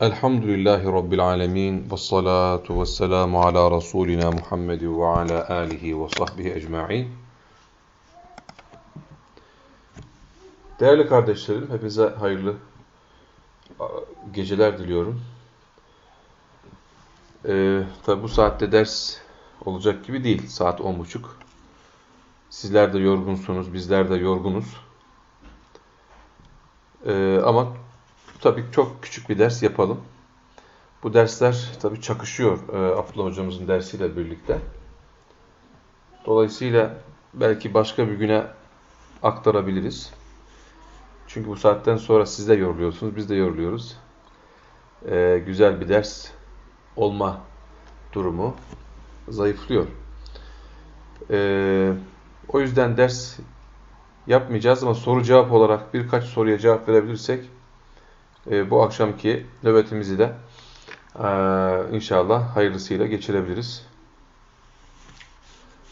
Elhamdülillahi Rabbil alemin ve salatu ve selamu ala Resulina Muhammed ve ala alihi ve sahbihi ecma'in. Değerli kardeşlerim, hepinize hayırlı geceler diliyorum. Ee, Tabi bu saatte ders olacak gibi değil, saat on buçuk. Sizler de yorgunsunuz, bizler de yorgunuz. Ee, ama tabii çok küçük bir ders yapalım. Bu dersler tabii çakışıyor e, Abdullah hocamızın dersiyle birlikte. Dolayısıyla belki başka bir güne aktarabiliriz. Çünkü bu saatten sonra siz de yoruluyorsunuz, biz de yoruluyoruz. Ee, güzel bir ders olma durumu zayıflıyor. Ee, o yüzden ders yapmayacağız ama soru cevap olarak birkaç soruya cevap verebilirsek e, bu akşamki nöbetimizi de e, inşallah hayırlısıyla geçirebiliriz.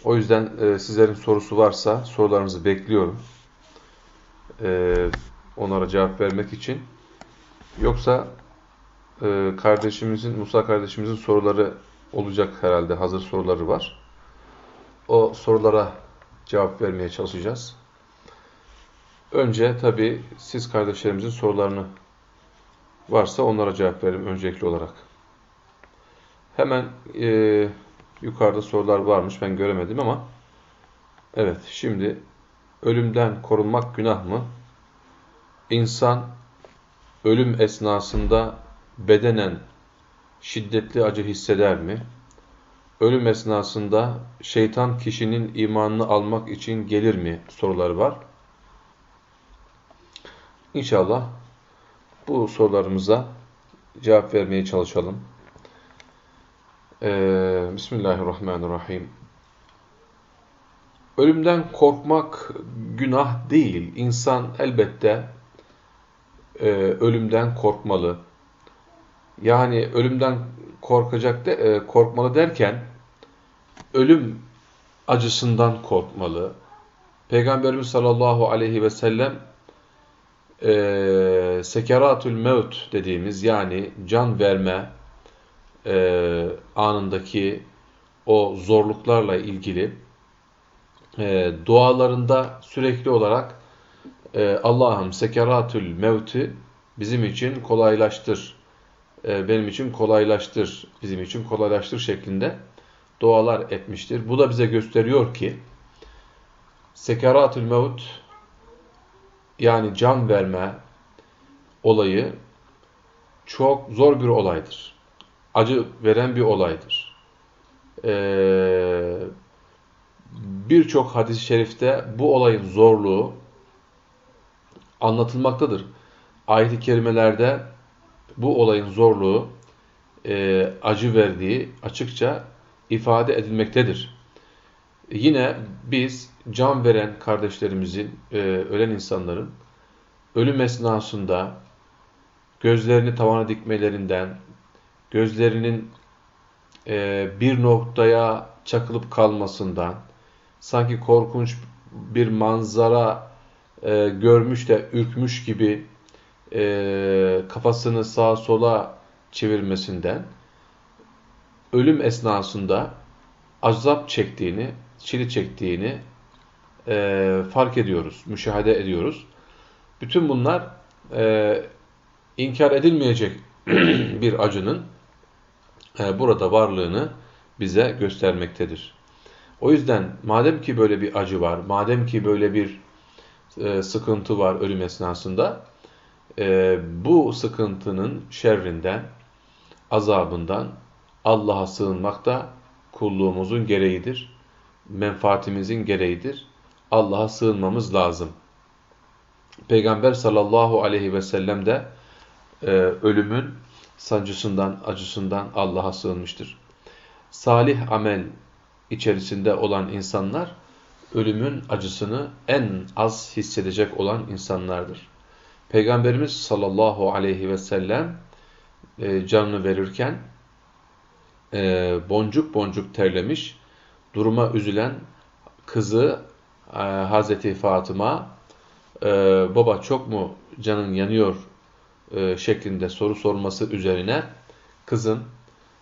O yüzden e, sizlerin sorusu varsa sorularınızı bekliyorum. Onlara cevap vermek için. Yoksa kardeşimizin, Musa kardeşimizin soruları olacak herhalde. Hazır soruları var. O sorulara cevap vermeye çalışacağız. Önce tabii siz kardeşlerimizin sorularını varsa onlara cevap verelim öncelikli olarak. Hemen e, yukarıda sorular varmış ben göremedim ama evet şimdi ölümden korunmak günah mı? İnsan ölüm esnasında bedenen şiddetli acı hisseder mi? Ölüm esnasında şeytan kişinin imanını almak için gelir mi? Soruları var. İnşallah bu sorularımıza cevap vermeye çalışalım. Ee, Bismillahirrahmanirrahim. Ölümden korkmak günah değil. İnsan elbette e, ölümden korkmalı. Yani ölümden korkacak de, e, korkmalı derken ölüm acısından korkmalı. Peygamberimiz sallallahu aleyhi ve sellem e, sekeratül mevt dediğimiz yani can verme e, anındaki o zorluklarla ilgili e, dualarında sürekli olarak e, Allah'ım sekeratül mevti bizim için kolaylaştır, e, benim için kolaylaştır, bizim için kolaylaştır şeklinde dualar etmiştir. Bu da bize gösteriyor ki sekeratül mevt yani can verme olayı çok zor bir olaydır. Acı veren bir olaydır. Ee, Birçok hadis-i şerifte bu olayın zorluğu anlatılmaktadır. Ayet-i kerimelerde bu olayın zorluğu, e, acı verdiği açıkça ifade edilmektedir. Yine biz can veren kardeşlerimizin, e, ölen insanların ölüm esnasında gözlerini tavana dikmelerinden, gözlerinin e, bir noktaya çakılıp kalmasından, sanki korkunç bir manzara e, görmüş de ürkmüş gibi e, kafasını sağa sola çevirmesinden, ölüm esnasında azap çektiğini, çile çektiğini e, fark ediyoruz, müşahede ediyoruz. Bütün bunlar e, inkar edilmeyecek bir acının e, burada varlığını bize göstermektedir. O yüzden madem ki böyle bir acı var, madem ki böyle bir e, sıkıntı var ölüm esnasında, e, bu sıkıntının şerrinden, azabından Allah'a sığınmak da kulluğumuzun gereğidir, menfaatimizin gereğidir. Allah'a sığınmamız lazım. Peygamber sallallahu aleyhi ve sellem de e, ölümün sancısından, acısından Allah'a sığınmıştır. Salih amel içerisinde olan insanlar ölümün acısını en az hissedecek olan insanlardır. Peygamberimiz sallallahu aleyhi ve sellem e, canını verirken e, boncuk boncuk terlemiş, duruma üzülen kızı e, Hazreti Fatıma e, baba çok mu canın yanıyor e, şeklinde soru sorması üzerine kızın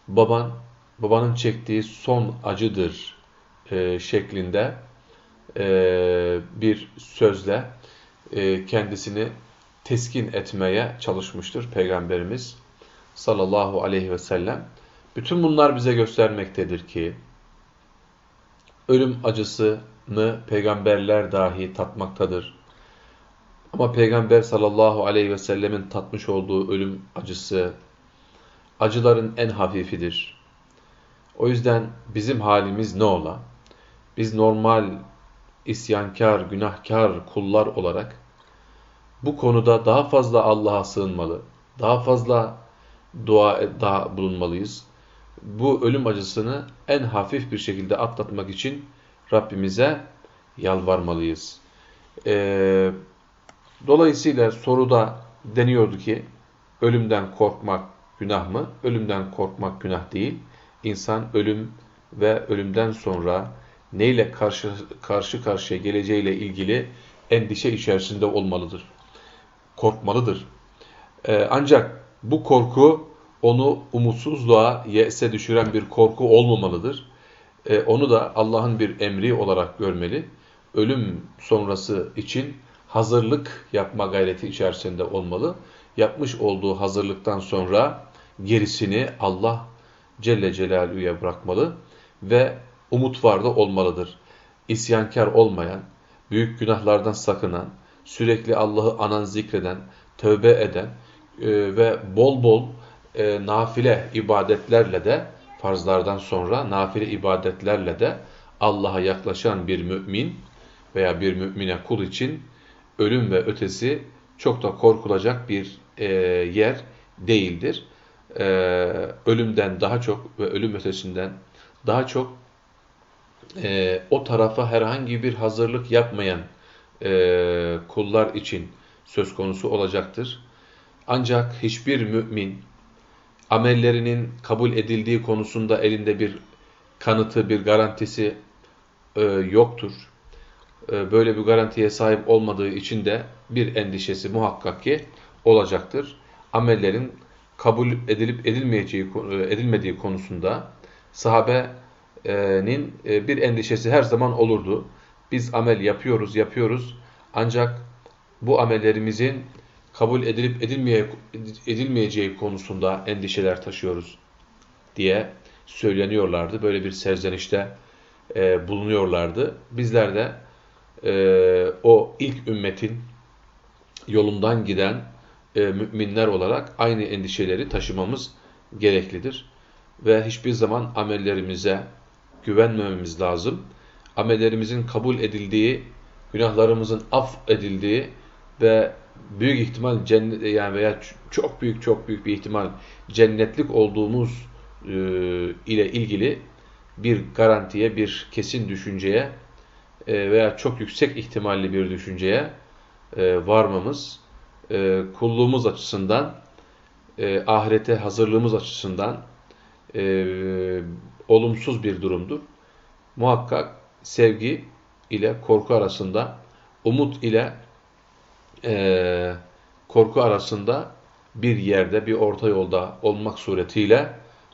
baban babanın çektiği son acıdır e, şeklinde e, bir sözle kendisini teskin etmeye çalışmıştır Peygamberimiz sallallahu aleyhi ve sellem. Bütün bunlar bize göstermektedir ki ölüm acısını peygamberler dahi tatmaktadır. Ama Peygamber sallallahu aleyhi ve sellemin tatmış olduğu ölüm acısı acıların en hafifidir. O yüzden bizim halimiz ne ola? Biz normal isyankar, günahkar kullar olarak bu konuda daha fazla Allah'a sığınmalı, daha fazla dua daha bulunmalıyız. Bu ölüm acısını en hafif bir şekilde atlatmak için Rabbimize yalvarmalıyız. Ee, dolayısıyla soruda deniyordu ki ölümden korkmak günah mı? Ölümden korkmak günah değil. İnsan ölüm ve ölümden sonra neyle karşı, karşı karşıya geleceğiyle ilgili endişe içerisinde olmalıdır. Korkmalıdır. Ee, ancak bu korku onu umutsuzluğa, yese düşüren bir korku olmamalıdır. Ee, onu da Allah'ın bir emri olarak görmeli. Ölüm sonrası için hazırlık yapma gayreti içerisinde olmalı. Yapmış olduğu hazırlıktan sonra gerisini Allah Celle Celaluhu'ya bırakmalı ve umut var da olmalıdır. İsyankar olmayan, büyük günahlardan sakınan, sürekli Allah'ı anan zikreden, tövbe eden e, ve bol bol e, nafile ibadetlerle de farzlardan sonra nafile ibadetlerle de Allah'a yaklaşan bir mümin veya bir mümine kul için ölüm ve ötesi çok da korkulacak bir e, yer değildir. E, ölümden daha çok ve ölüm ötesinden daha çok e, o tarafa herhangi bir hazırlık yapmayan e, kullar için söz konusu olacaktır. Ancak hiçbir mümin amellerinin kabul edildiği konusunda elinde bir kanıtı, bir garantisi e, yoktur. E, böyle bir garantiye sahip olmadığı için de bir endişesi muhakkak ki olacaktır. Amellerin kabul edilip edilmeyeceği edilmediği konusunda sahabenin e, bir endişesi her zaman olurdu. Biz amel yapıyoruz, yapıyoruz. Ancak bu amellerimizin kabul edilip edilmeye, edilmeyeceği konusunda endişeler taşıyoruz diye söyleniyorlardı. Böyle bir serzenişte e, bulunuyorlardı. Bizler de e, o ilk ümmetin yolundan giden e, müminler olarak aynı endişeleri taşımamız gereklidir. Ve hiçbir zaman amellerimize güvenmememiz lazım. Amellerimizin kabul edildiği, günahlarımızın af edildiği ve büyük ihtimal cennet yani veya çok büyük çok büyük bir ihtimal cennetlik olduğumuz e, ile ilgili bir garantiye, bir kesin düşünceye e, veya çok yüksek ihtimalli bir düşünceye e, varmamız e, kulluğumuz açısından, e, ahirete hazırlığımız açısından e, olumsuz bir durumdur. Muhakkak sevgi ile korku arasında, umut ile korku arasında bir yerde, bir orta yolda olmak suretiyle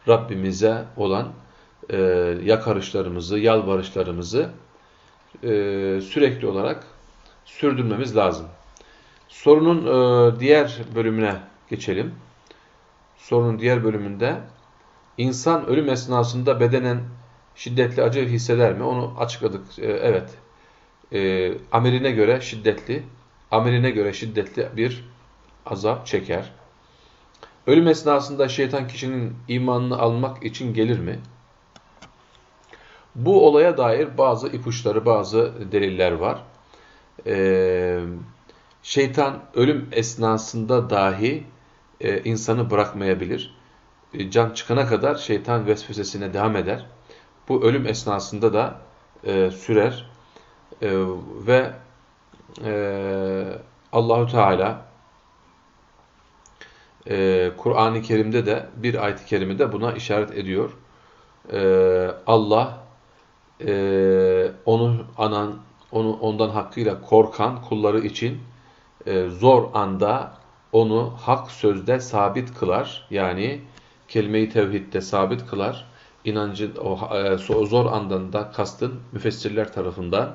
Rabbimize olan e, yakarışlarımızı, yalvarışlarımızı sürekli olarak sürdürmemiz lazım. Sorunun diğer bölümüne geçelim. Sorunun diğer bölümünde insan ölüm esnasında bedenen şiddetli acı hisseder mi? Onu açıkladık. Evet. E, ameline göre şiddetli, ameline göre şiddetli bir azap çeker. Ölüm esnasında şeytan kişinin imanını almak için gelir mi? Bu olaya dair bazı ipuçları, bazı deliller var. Ee, şeytan ölüm esnasında dahi e, insanı bırakmayabilir. E, can çıkana kadar şeytan vesvesesine devam eder. Bu ölüm esnasında da e, sürer e, ve e, Allahu Teala e, Kur'an-ı Kerim'de de bir ayet-i kerimede buna işaret ediyor. E, Allah e, onu anan, onu ondan hakkıyla korkan kulları için e, zor anda onu hak sözde sabit kılar. Yani kelime-i tevhidde sabit kılar. İnancın o, e, zor andında kastın müfessirler tarafından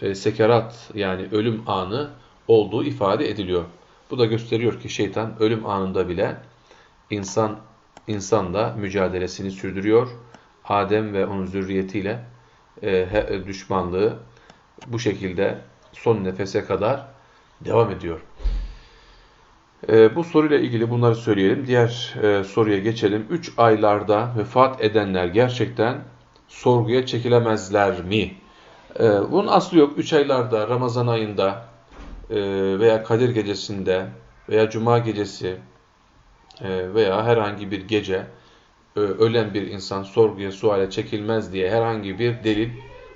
e, sekerat yani ölüm anı olduğu ifade ediliyor. Bu da gösteriyor ki şeytan ölüm anında bile insan insanla mücadelesini sürdürüyor. Adem ve onun zürriyetiyle e, düşmanlığı bu şekilde son nefese kadar devam ediyor. E, bu soruyla ilgili bunları söyleyelim. Diğer e, soruya geçelim. Üç aylarda vefat edenler gerçekten sorguya çekilemezler mi? E, bunun aslı yok. Üç aylarda, Ramazan ayında e, veya Kadir gecesinde veya Cuma gecesi e, veya herhangi bir gece e, ölen bir insan sorguya, suale çekilmez diye herhangi bir delil,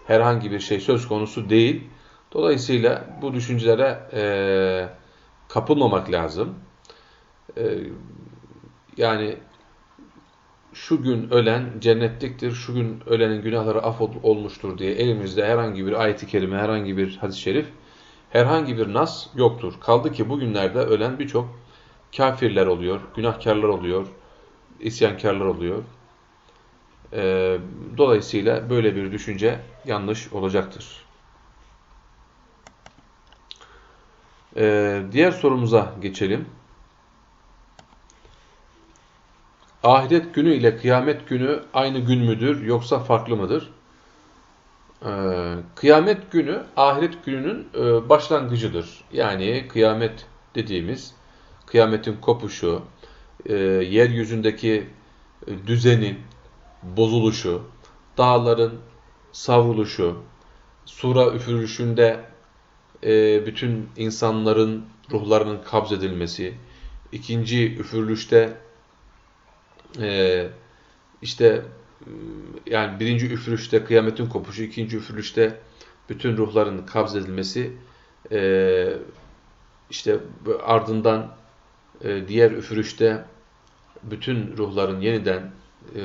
herhangi bir şey söz konusu değil. Dolayısıyla bu düşüncelere kapılmamak lazım. Yani şu gün ölen cennetliktir, şu gün ölenin günahları af olmuştur diye elimizde herhangi bir ayet-i kerime, herhangi bir hadis-i şerif, herhangi bir nas yoktur. Kaldı ki bugünlerde ölen birçok kafirler oluyor, günahkarlar oluyor, isyankarlar oluyor. E, dolayısıyla böyle bir düşünce yanlış olacaktır. Ee, diğer sorumuza geçelim. Ahiret günü ile kıyamet günü aynı gün müdür yoksa farklı mıdır? Ee, kıyamet günü ahiret gününün e, başlangıcıdır. Yani kıyamet dediğimiz kıyametin kopuşu, e, yeryüzündeki düzenin bozuluşu, dağların savruluşu, sura üfürüşünde e, bütün insanların ruhlarının kabzedilmesi, ikinci üfürülüşte e, işte yani birinci üfürüşte kıyametin kopuşu, ikinci üfürülüşte bütün ruhların kabzedilmesi, e, işte ardından diğer üfürüşte bütün ruhların yeniden e,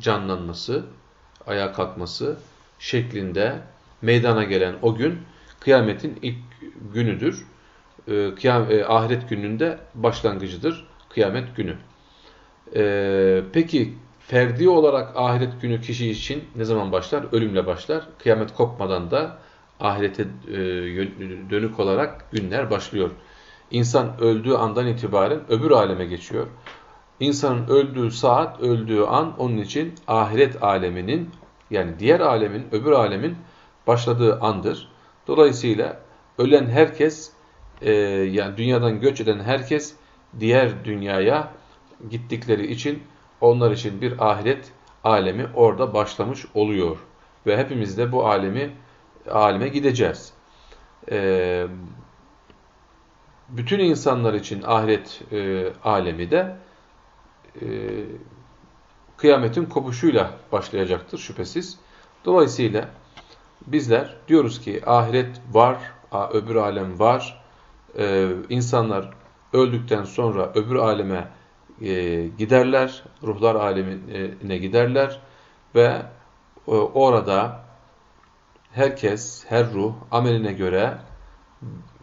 canlanması, ayağa kalkması şeklinde meydana gelen o gün kıyametin ilk günüdür. E, kıyam, e, ahiret gününde başlangıcıdır kıyamet günü. E, peki ferdi olarak ahiret günü kişi için ne zaman başlar? Ölümle başlar. Kıyamet kopmadan da ahirete e, dönük olarak günler başlıyor. İnsan öldüğü andan itibaren öbür aleme geçiyor. İnsanın öldüğü saat, öldüğü an onun için ahiret aleminin yani diğer alemin, öbür alemin başladığı andır. Dolayısıyla ölen herkes, e, yani dünyadan göç eden herkes diğer dünyaya gittikleri için onlar için bir ahiret alemi orada başlamış oluyor. Ve hepimiz de bu alemi aleme gideceğiz. E, bütün insanlar için ahiret e, alemi de e, kıyametin kopuşuyla başlayacaktır şüphesiz. Dolayısıyla bizler diyoruz ki ahiret var, öbür alem var. Ee, insanlar öldükten sonra öbür aleme e, giderler, ruhlar alemine giderler ve e, orada herkes, her ruh ameline göre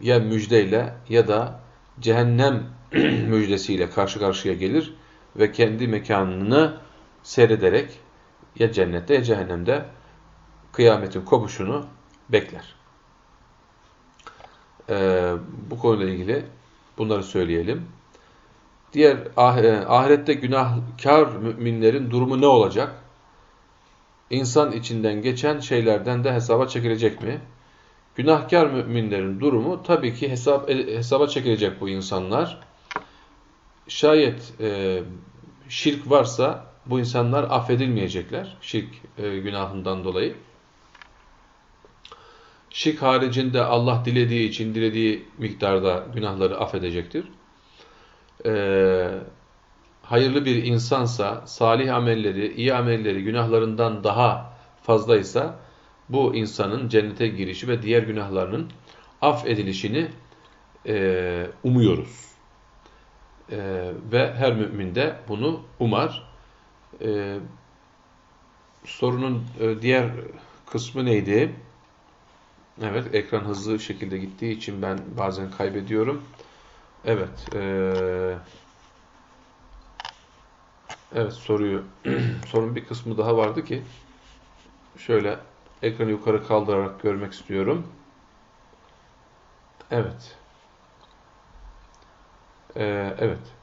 ya müjdeyle ya da cehennem müjdesiyle karşı karşıya gelir ve kendi mekanını seyrederek ya cennette ya cehennemde kıyametin kopuşunu bekler. Ee, bu konuyla ilgili bunları söyleyelim. Diğer ah, e, ahirette günahkar müminlerin durumu ne olacak? İnsan içinden geçen şeylerden de hesaba çekilecek mi? Günahkar müminlerin durumu tabii ki hesap, e, hesaba çekilecek bu insanlar. Şayet e, şirk varsa bu insanlar affedilmeyecekler. Şirk e, günahından dolayı. Şirk haricinde Allah dilediği için dilediği miktarda günahları affedecektir. Ee, hayırlı bir insansa, salih amelleri, iyi amelleri günahlarından daha fazlaysa bu insanın cennete girişi ve diğer günahlarının affedilişini e, umuyoruz. E, ve her mümin de bunu umar. E, sorunun e, diğer kısmı neydi? Evet, ekran hızlı şekilde gittiği için ben bazen kaybediyorum. Evet. Ee, evet soruyu sorun bir kısmı daha vardı ki şöyle ekranı yukarı kaldırarak görmek istiyorum. Evet. Ee, evet.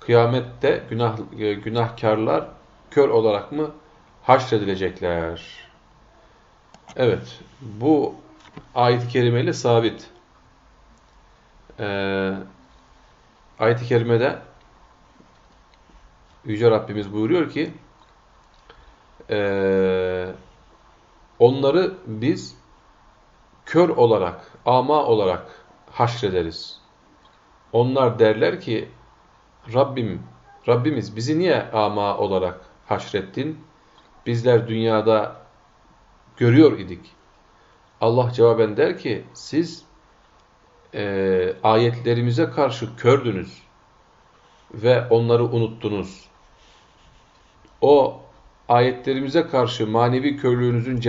Kıyamette günah, günahkarlar kör olarak mı haşredilecekler? Evet. Bu ayet-i kerimeyle sabit. Ee, ayet-i kerimede Yüce Rabbimiz buyuruyor ki e, onları biz kör olarak, ama olarak haşrederiz. Onlar derler ki Rabbim, Rabbimiz bizi niye ama olarak haşrettin? Bizler dünyada görüyor idik. Allah cevaben der ki siz e, ayetlerimize karşı kördünüz ve onları unuttunuz. O ayetlerimize karşı manevi körlüğünüzün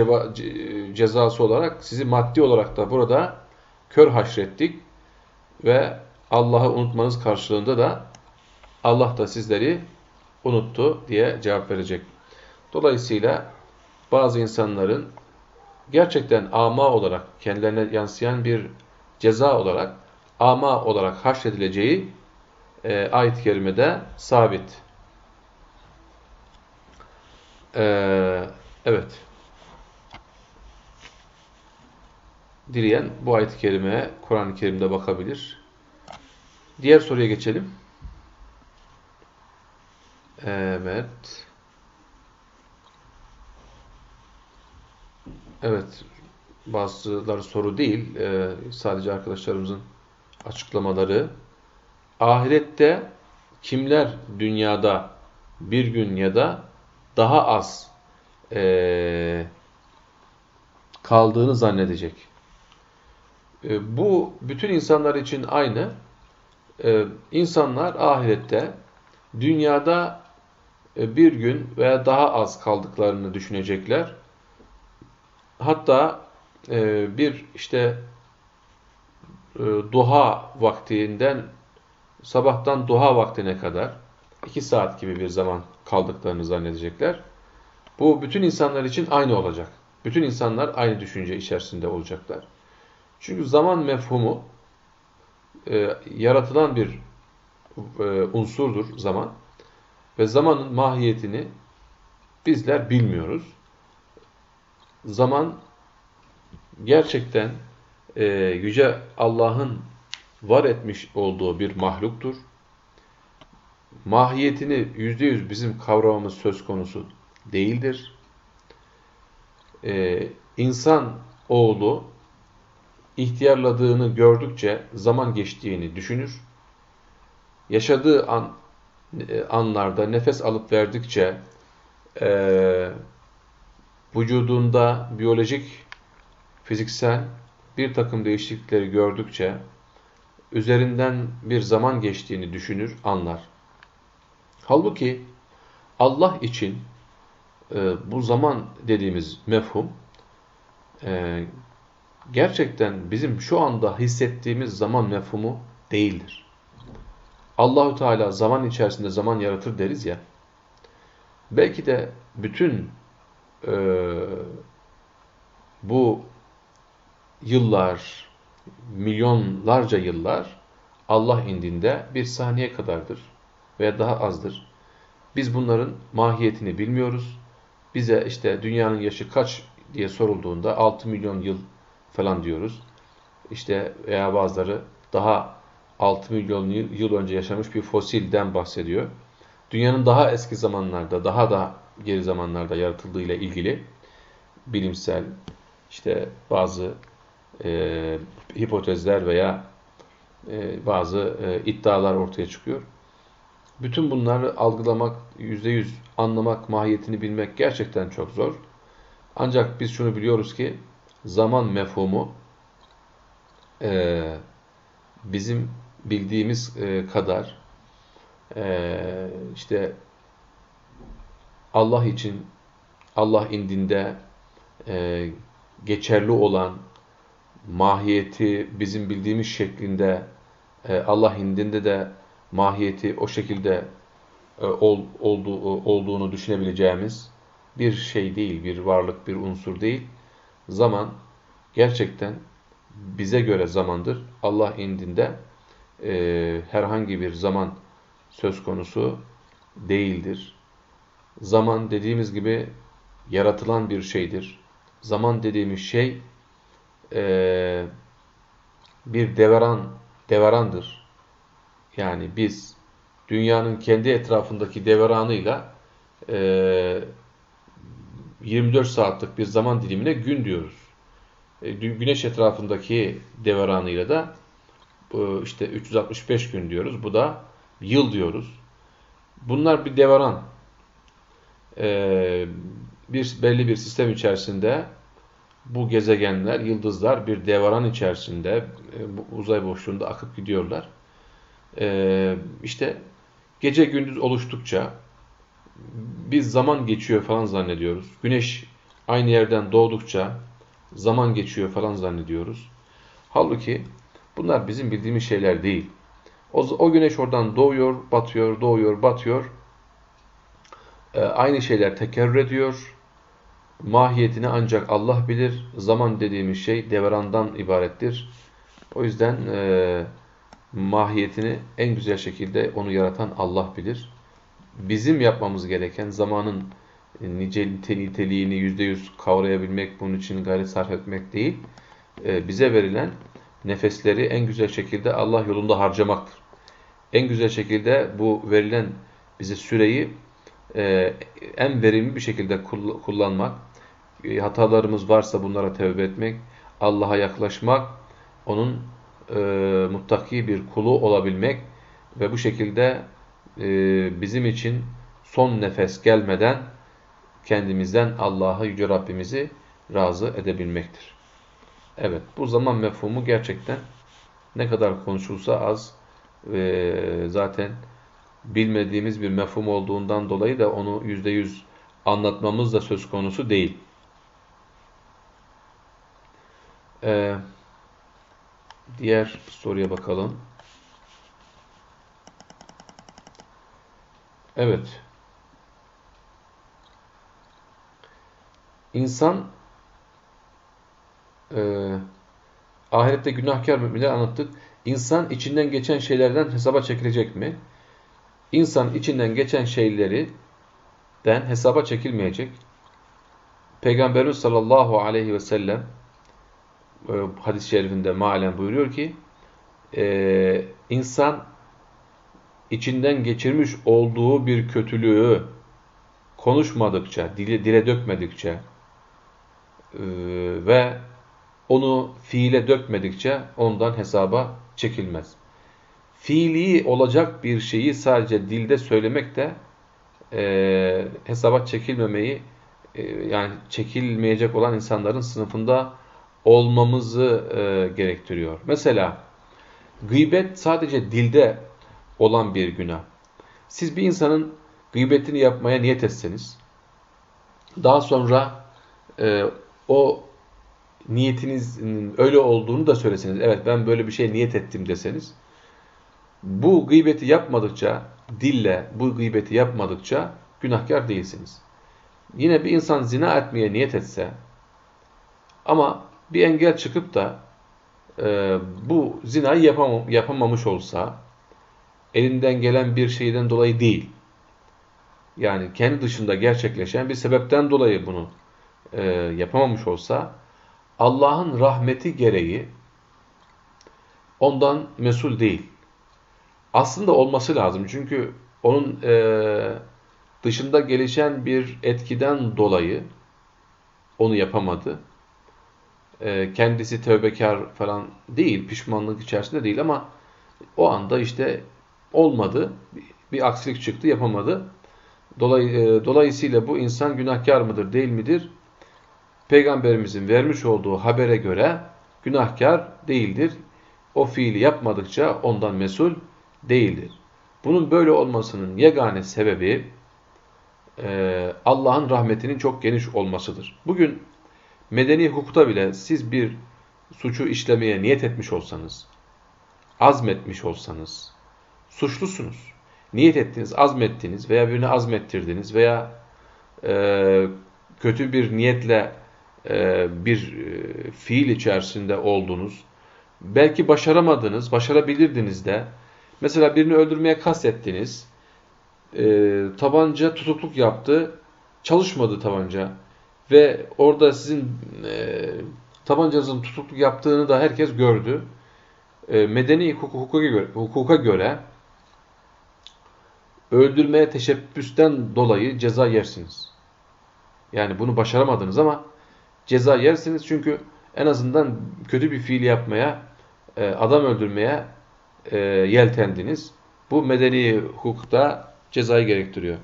cezası olarak sizi maddi olarak da burada kör haşrettik ve Allah'ı unutmanız karşılığında da Allah da sizleri unuttu diye cevap verecek. Dolayısıyla bazı insanların gerçekten ama olarak kendilerine yansıyan bir ceza olarak ama olarak haşredileceği e, ayet-i kerimede sabit. Ee, evet. Dileyen bu ayet-i kerimeye Kur'an-ı Kerim'de bakabilir. Diğer soruya geçelim. Evet. Evet. Bazıları soru değil. E, sadece arkadaşlarımızın açıklamaları. Ahirette kimler dünyada bir gün ya da daha az e, kaldığını zannedecek. E, bu bütün insanlar için aynı. E, insanlar ahirette dünyada bir gün veya daha az kaldıklarını düşünecekler. Hatta e, bir işte e, duha vaktinden sabahtan duha vaktine kadar iki saat gibi bir zaman kaldıklarını zannedecekler. Bu bütün insanlar için aynı olacak. Bütün insanlar aynı düşünce içerisinde olacaklar. Çünkü zaman mefhumu e, yaratılan bir e, unsurdur zaman. Ve zamanın mahiyetini bizler bilmiyoruz. Zaman gerçekten e, Yüce Allah'ın var etmiş olduğu bir mahluktur. Mahiyetini yüzde yüz bizim kavramamız söz konusu değildir. Ee, insan oğlu ihtiyarladığını gördükçe zaman geçtiğini düşünür. Yaşadığı an, e, anlarda nefes alıp verdikçe e, vücudunda biyolojik, fiziksel bir takım değişiklikleri gördükçe üzerinden bir zaman geçtiğini düşünür, anlar. Halbuki Allah için e, bu zaman dediğimiz mefhum e, gerçekten bizim şu anda hissettiğimiz zaman mefhumu değildir. Allahu Teala zaman içerisinde zaman yaratır deriz ya. Belki de bütün e, bu yıllar, milyonlarca yıllar Allah indinde bir saniye kadardır veya daha azdır. Biz bunların mahiyetini bilmiyoruz. Bize işte dünyanın yaşı kaç diye sorulduğunda 6 milyon yıl falan diyoruz. İşte veya bazıları daha 6 milyon yıl, önce yaşamış bir fosilden bahsediyor. Dünyanın daha eski zamanlarda, daha da geri zamanlarda yaratıldığı ile ilgili bilimsel işte bazı e, hipotezler veya e, bazı e, iddialar ortaya çıkıyor. Bütün bunları algılamak, yüzde yüz anlamak, mahiyetini bilmek gerçekten çok zor. Ancak biz şunu biliyoruz ki zaman mefhumu e, bizim bildiğimiz e, kadar e, işte Allah için Allah indinde e, geçerli olan mahiyeti bizim bildiğimiz şeklinde e, Allah indinde de mahiyeti o şekilde e, ol, olduğu, olduğunu düşünebileceğimiz bir şey değil, bir varlık, bir unsur değil. Zaman gerçekten bize göre zamandır. Allah indinde e, herhangi bir zaman söz konusu değildir. Zaman dediğimiz gibi yaratılan bir şeydir. Zaman dediğimiz şey e, bir deveran, deverandır. Yani biz dünyanın kendi etrafındaki deveranıyla e, 24 saatlik bir zaman dilimine gün diyoruz. E, güneş etrafındaki devranıyla da e, işte 365 gün diyoruz. Bu da yıl diyoruz. Bunlar bir devran. E, bir belli bir sistem içerisinde bu gezegenler, yıldızlar bir devran içerisinde uzay boşluğunda akıp gidiyorlar. İşte gece gündüz oluştukça biz zaman geçiyor falan zannediyoruz. Güneş aynı yerden doğdukça zaman geçiyor falan zannediyoruz. Halbuki bunlar bizim bildiğimiz şeyler değil. O, o güneş oradan doğuyor, batıyor, doğuyor, batıyor. E, aynı şeyler tekerrür ediyor. Mahiyetini ancak Allah bilir. Zaman dediğimiz şey devrandan ibarettir. O yüzden e, mahiyetini en güzel şekilde onu yaratan Allah bilir. Bizim yapmamız gereken zamanın nice niteliğini yüzde yüz kavrayabilmek, bunun için gayret sarf etmek değil, e, bize verilen nefesleri en güzel şekilde Allah yolunda harcamaktır. En güzel şekilde bu verilen bize süreyi e, en verimli bir şekilde kullanmak, e, hatalarımız varsa bunlara tevbe etmek, Allah'a yaklaşmak, onun e, muttaki bir kulu olabilmek ve bu şekilde e, bizim için son nefes gelmeden kendimizden Allah'ı Yüce Rabbimizi razı edebilmektir. Evet bu zaman mefhumu gerçekten ne kadar konuşulsa az ve zaten bilmediğimiz bir mefhum olduğundan dolayı da onu yüzde yüz anlatmamız da söz konusu değil. Ee, diğer soruya bakalım. Evet. İnsan e, ahirette günahkar müminleri anlattık. İnsan içinden geçen şeylerden hesaba çekilecek mi? İnsan içinden geçen şeyleri den hesaba çekilmeyecek. Peygamberimiz sallallahu aleyhi ve sellem hadis-i şerifinde malen buyuruyor ki e, insan içinden geçirmiş olduğu bir kötülüğü konuşmadıkça, dile, dile dökmedikçe, ee, ve onu fiile dökmedikçe ondan hesaba çekilmez. Fiili olacak bir şeyi sadece dilde söylemek de e, hesaba çekilmemeyi e, yani çekilmeyecek olan insanların sınıfında olmamızı e, gerektiriyor. Mesela gıybet sadece dilde olan bir günah. Siz bir insanın gıybetini yapmaya niyet etseniz daha sonra e, o niyetinizin öyle olduğunu da söyleseniz, evet ben böyle bir şey niyet ettim deseniz, bu gıybeti yapmadıkça, dille bu gıybeti yapmadıkça günahkar değilsiniz. Yine bir insan zina etmeye niyet etse, ama bir engel çıkıp da e, bu zinayı yapamam, yapamamış olsa, elinden gelen bir şeyden dolayı değil, yani kendi dışında gerçekleşen bir sebepten dolayı bunu e, yapamamış olsa Allah'ın rahmeti gereği ondan mesul değil. Aslında olması lazım. Çünkü onun e, dışında gelişen bir etkiden dolayı onu yapamadı. E, kendisi tövbekar falan değil, pişmanlık içerisinde değil ama o anda işte olmadı. Bir aksilik çıktı, yapamadı. E, dolayısıyla bu insan günahkar mıdır, değil midir? Peygamberimizin vermiş olduğu habere göre günahkar değildir. O fiili yapmadıkça ondan mesul değildir. Bunun böyle olmasının yegane sebebi e, Allah'ın rahmetinin çok geniş olmasıdır. Bugün medeni hukukta bile siz bir suçu işlemeye niyet etmiş olsanız, azmetmiş olsanız suçlusunuz. Niyet ettiniz, azmettiniz veya birini azmettirdiniz veya e, kötü bir niyetle e, bir e, fiil içerisinde oldunuz. Belki başaramadınız, başarabilirdiniz de. Mesela birini öldürmeye kastettiniz. E, tabanca tutukluk yaptı, çalışmadı tabanca. Ve orada sizin e, tabancanızın tutukluk yaptığını da herkes gördü. E, medeni hukuka göre, hukuka göre öldürmeye teşebbüsten dolayı ceza yersiniz. Yani bunu başaramadınız ama ceza yersiniz çünkü en azından kötü bir fiil yapmaya, e, adam öldürmeye e, yeltendiniz. Bu medeni hukukta cezayı gerektiriyor.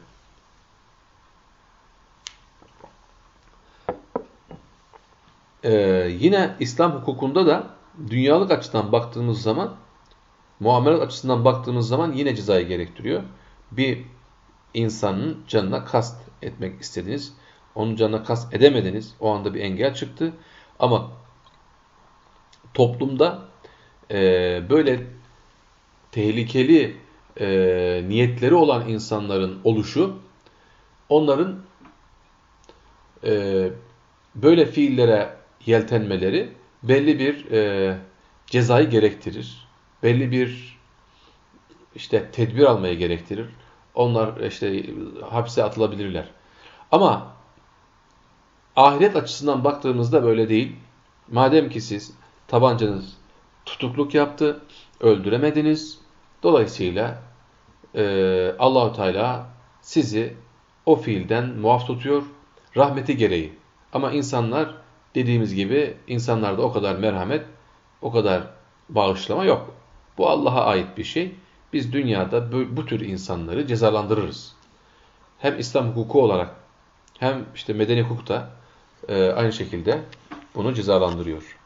Ee, yine İslam hukukunda da dünyalık açıdan baktığımız zaman, muamelat açısından baktığımız zaman yine cezayı gerektiriyor. Bir insanın canına kast etmek istediniz. Onun canına kast edemediniz. O anda bir engel çıktı. Ama toplumda e, böyle tehlikeli e, niyetleri olan insanların oluşu onların e, böyle fiillere yeltenmeleri belli bir e, cezayı gerektirir. Belli bir işte tedbir almaya gerektirir. Onlar işte hapse atılabilirler. Ama ahiret açısından baktığımızda böyle değil. Madem ki siz tabancanız tutukluk yaptı, öldüremediniz. Dolayısıyla e, Allahu Teala sizi o fiilden muaf tutuyor rahmeti gereği. Ama insanlar dediğimiz gibi insanlarda o kadar merhamet, o kadar bağışlama yok. Bu Allah'a ait bir şey. Biz dünyada bu, tür insanları cezalandırırız. Hem İslam hukuku olarak hem işte medeni hukukta e, aynı şekilde bunu cezalandırıyor.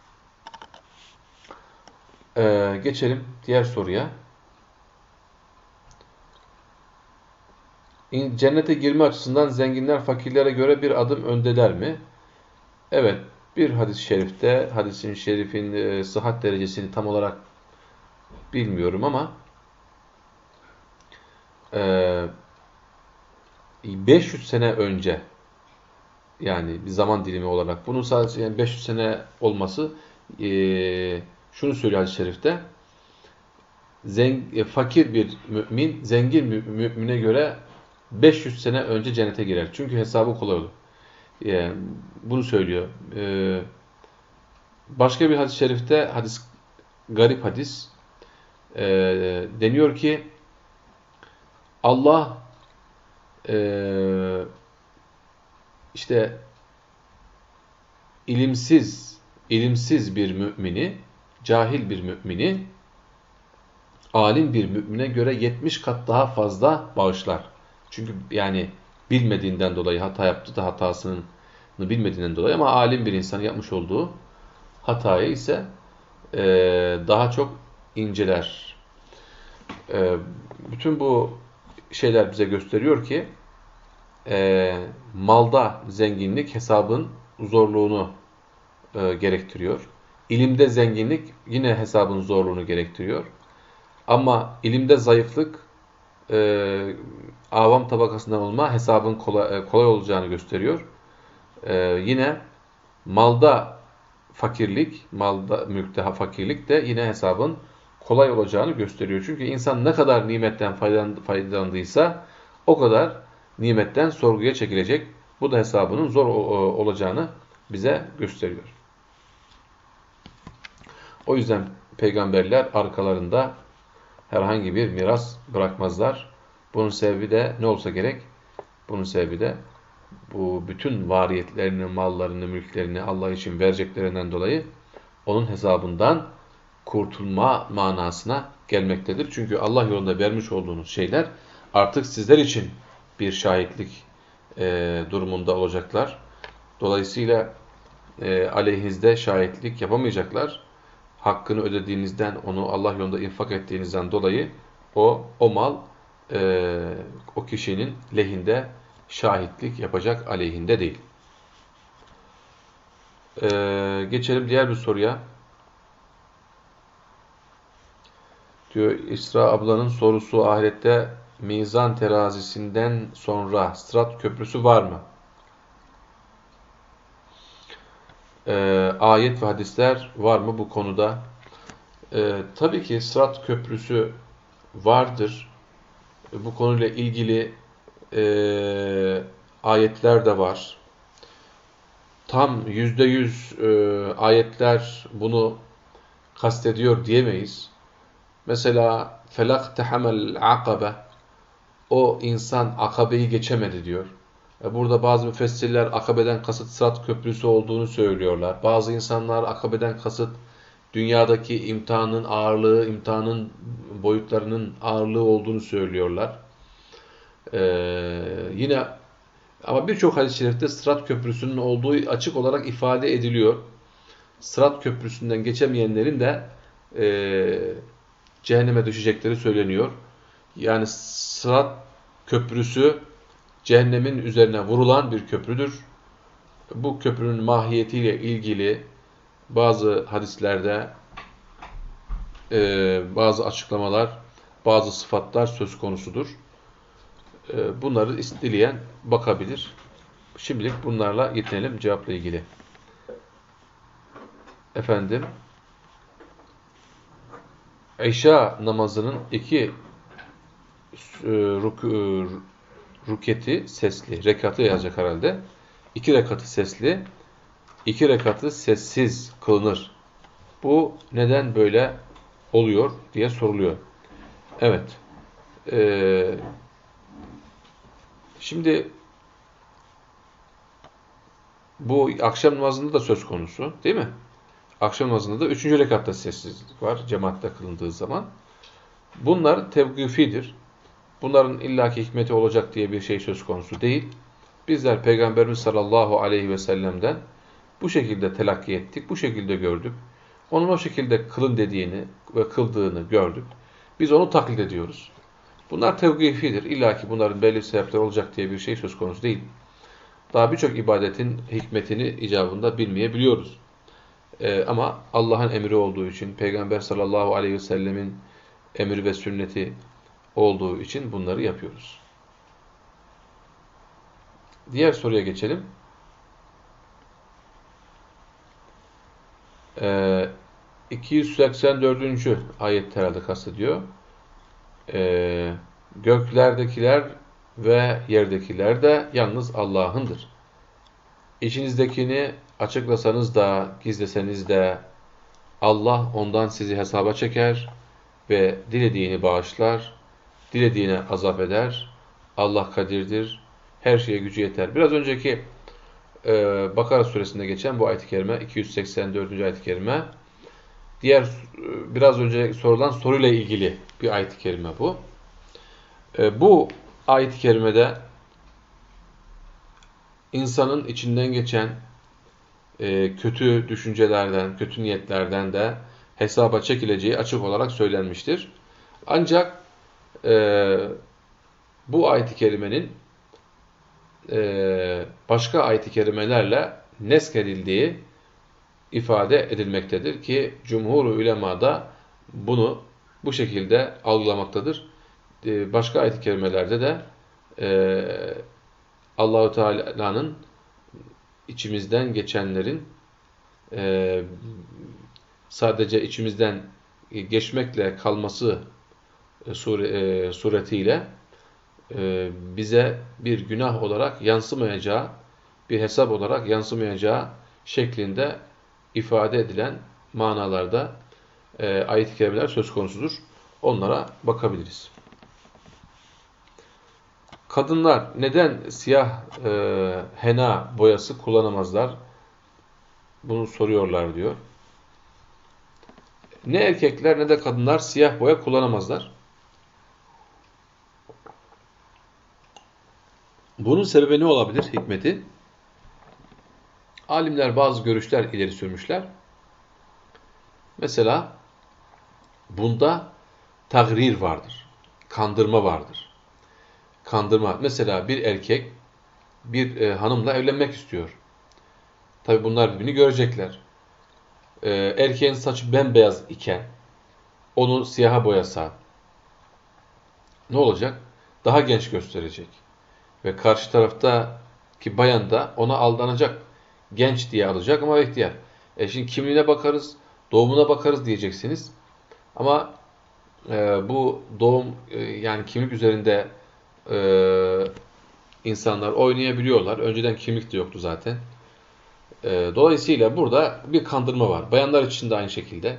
E, geçelim diğer soruya. Cennete girme açısından zenginler fakirlere göre bir adım öndeler mi? Evet, bir hadis-i şerifte, hadisin şerifin e, sıhhat derecesini tam olarak bilmiyorum ama e, 500 sene önce yani bir zaman dilimi olarak bunun sadece yani 500 sene olması e, şunu söylüyor hadis-i şerifte zeng, e, fakir bir mümin zengin mümine göre 500 sene önce cennete girer. Çünkü hesabı kolay olur. Yani bunu söylüyor. Ee, başka bir hadis-i şerifte, hadis garip hadis, e, deniyor ki Allah e, işte ilimsiz, ilimsiz bir mümini, cahil bir mümini, alim bir mümine göre 70 kat daha fazla bağışlar. Çünkü yani bilmediğinden dolayı hata yaptı da hatasını bilmediğinden dolayı ama alim bir insan yapmış olduğu hatayı ise e, daha çok inceler. E, bütün bu şeyler bize gösteriyor ki e, malda zenginlik hesabın zorluğunu e, gerektiriyor. İlimde zenginlik yine hesabın zorluğunu gerektiriyor. Ama ilimde zayıflık e, avam tabakasından olma hesabın kolay, e, kolay olacağını gösteriyor. E, yine malda fakirlik, malda mülkte fakirlik de yine hesabın kolay olacağını gösteriyor. Çünkü insan ne kadar nimetten faydalandıysa o kadar nimetten sorguya çekilecek. Bu da hesabının zor olacağını bize gösteriyor. O yüzden peygamberler arkalarında herhangi bir miras bırakmazlar. Bunun sebebi de ne olsa gerek? Bunun sebebi de bu bütün variyetlerini, mallarını, mülklerini Allah için vereceklerinden dolayı onun hesabından kurtulma manasına gelmektedir. Çünkü Allah yolunda vermiş olduğunuz şeyler artık sizler için bir şahitlik e, durumunda olacaklar. Dolayısıyla e, aleyhinizde şahitlik yapamayacaklar hakkını ödediğinizden, onu Allah yolunda infak ettiğinizden dolayı o, o mal e, o kişinin lehinde şahitlik yapacak, aleyhinde değil. E, geçelim diğer bir soruya. Diyor İsra ablanın sorusu ahirette mizan terazisinden sonra Sırat Köprüsü var mı? Ee, ayet ve hadisler var mı bu konuda? Ee, tabii ki Sırat Köprüsü vardır. Bu konuyla ilgili e, ayetler de var. Tam yüzde yüz e, ayetler bunu kastediyor diyemeyiz. Mesela felak tehamel akabe o insan akabeyi geçemedi diyor. E, burada bazı müfessirler akabeden kasıt sırat köprüsü olduğunu söylüyorlar. Bazı insanlar akabeden kasıt dünyadaki imtihanın ağırlığı, imtihanın boyutlarının ağırlığı olduğunu söylüyorlar. Ee, yine ama birçok hadis-i şerifte Sırat Köprüsü'nün olduğu açık olarak ifade ediliyor. Sırat Köprüsü'nden geçemeyenlerin de e, cehenneme düşecekleri söyleniyor. Yani Sırat Köprüsü cehennemin üzerine vurulan bir köprüdür. Bu köprünün mahiyetiyle ilgili bazı hadislerde e, bazı açıklamalar, bazı sıfatlar söz konusudur. E, bunları isteyen bakabilir. Şimdilik bunlarla yetinelim cevapla ilgili. Efendim, İşa namazının iki e, ruk, ruketi sesli, rekatı yazacak herhalde. İki rekatı sesli, iki rekatı sessiz kılınır. Bu neden böyle oluyor diye soruluyor. Evet. Ee, şimdi bu akşam namazında da söz konusu değil mi? Akşam namazında da üçüncü rekatta sessizlik var cemaatte kılındığı zaman. Bunlar tevgifidir. Bunların illaki hikmeti olacak diye bir şey söz konusu değil. Bizler Peygamberimiz sallallahu aleyhi ve sellem'den bu şekilde telakki ettik, bu şekilde gördük. Onun o şekilde kılın dediğini ve kıldığını gördük. Biz onu taklit ediyoruz. Bunlar tevgifidir. İlla ki bunların belli sebepler olacak diye bir şey söz konusu değil. Daha birçok ibadetin hikmetini icabında bilmeyebiliyoruz. Ee, ama Allah'ın emri olduğu için, Peygamber sallallahu aleyhi ve sellemin emri ve sünneti olduğu için bunları yapıyoruz. Diğer soruya geçelim. Ee, 284. ayet herhalde kastediyor. Ee, göklerdekiler ve yerdekiler de yalnız Allah'ındır. İçinizdekini açıklasanız da gizleseniz de Allah ondan sizi hesaba çeker ve dilediğini bağışlar, dilediğine azap eder. Allah kadirdir, her şeye gücü yeter. Biraz önceki e, Bakara suresinde geçen bu ayet-i kerime, 284. ayet-i kerime, diğer e, biraz önce sorulan soruyla ilgili bir ayet-i kerime bu. E, bu ayet-i kerimede insanın içinden geçen e, kötü düşüncelerden, kötü niyetlerden de hesaba çekileceği açık olarak söylenmiştir. Ancak e, bu ayet-i kerimenin e, başka ayet-i kerimelerle nesk edildiği ifade edilmektedir ki cumhur ulema da bunu bu şekilde algılamaktadır. E, başka ayet-i kerimelerde de e, Allahu Teala'nın içimizden geçenlerin e, sadece içimizden geçmekle kalması sure, e, suretiyle e, bize bir günah olarak yansımayacağı, bir hesap olarak yansımayacağı şeklinde ifade edilen manalarda e, ayet-i kerimeler söz konusudur. Onlara bakabiliriz. Kadınlar neden siyah e, hena boyası kullanamazlar? Bunu soruyorlar diyor. Ne erkekler ne de kadınlar siyah boya kullanamazlar. Bunun sebebi ne olabilir? Hikmeti. Alimler bazı görüşler ileri sürmüşler. Mesela bunda tagrir vardır. Kandırma vardır. Kandırma. Mesela bir erkek bir e, hanımla evlenmek istiyor. Tabi bunlar birbirini görecekler. E, erkeğin saçı bembeyaz iken onu siyaha boyasa ne olacak? Daha genç gösterecek. Ve karşı taraftaki bayan da ona aldanacak. Genç diye alacak ama ihtiyar. E şimdi kimliğine bakarız, doğumuna bakarız diyeceksiniz. Ama e, bu doğum e, yani kimlik üzerinde e, insanlar oynayabiliyorlar. Önceden kimlik de yoktu zaten. E, dolayısıyla burada bir kandırma var. Bayanlar için de aynı şekilde.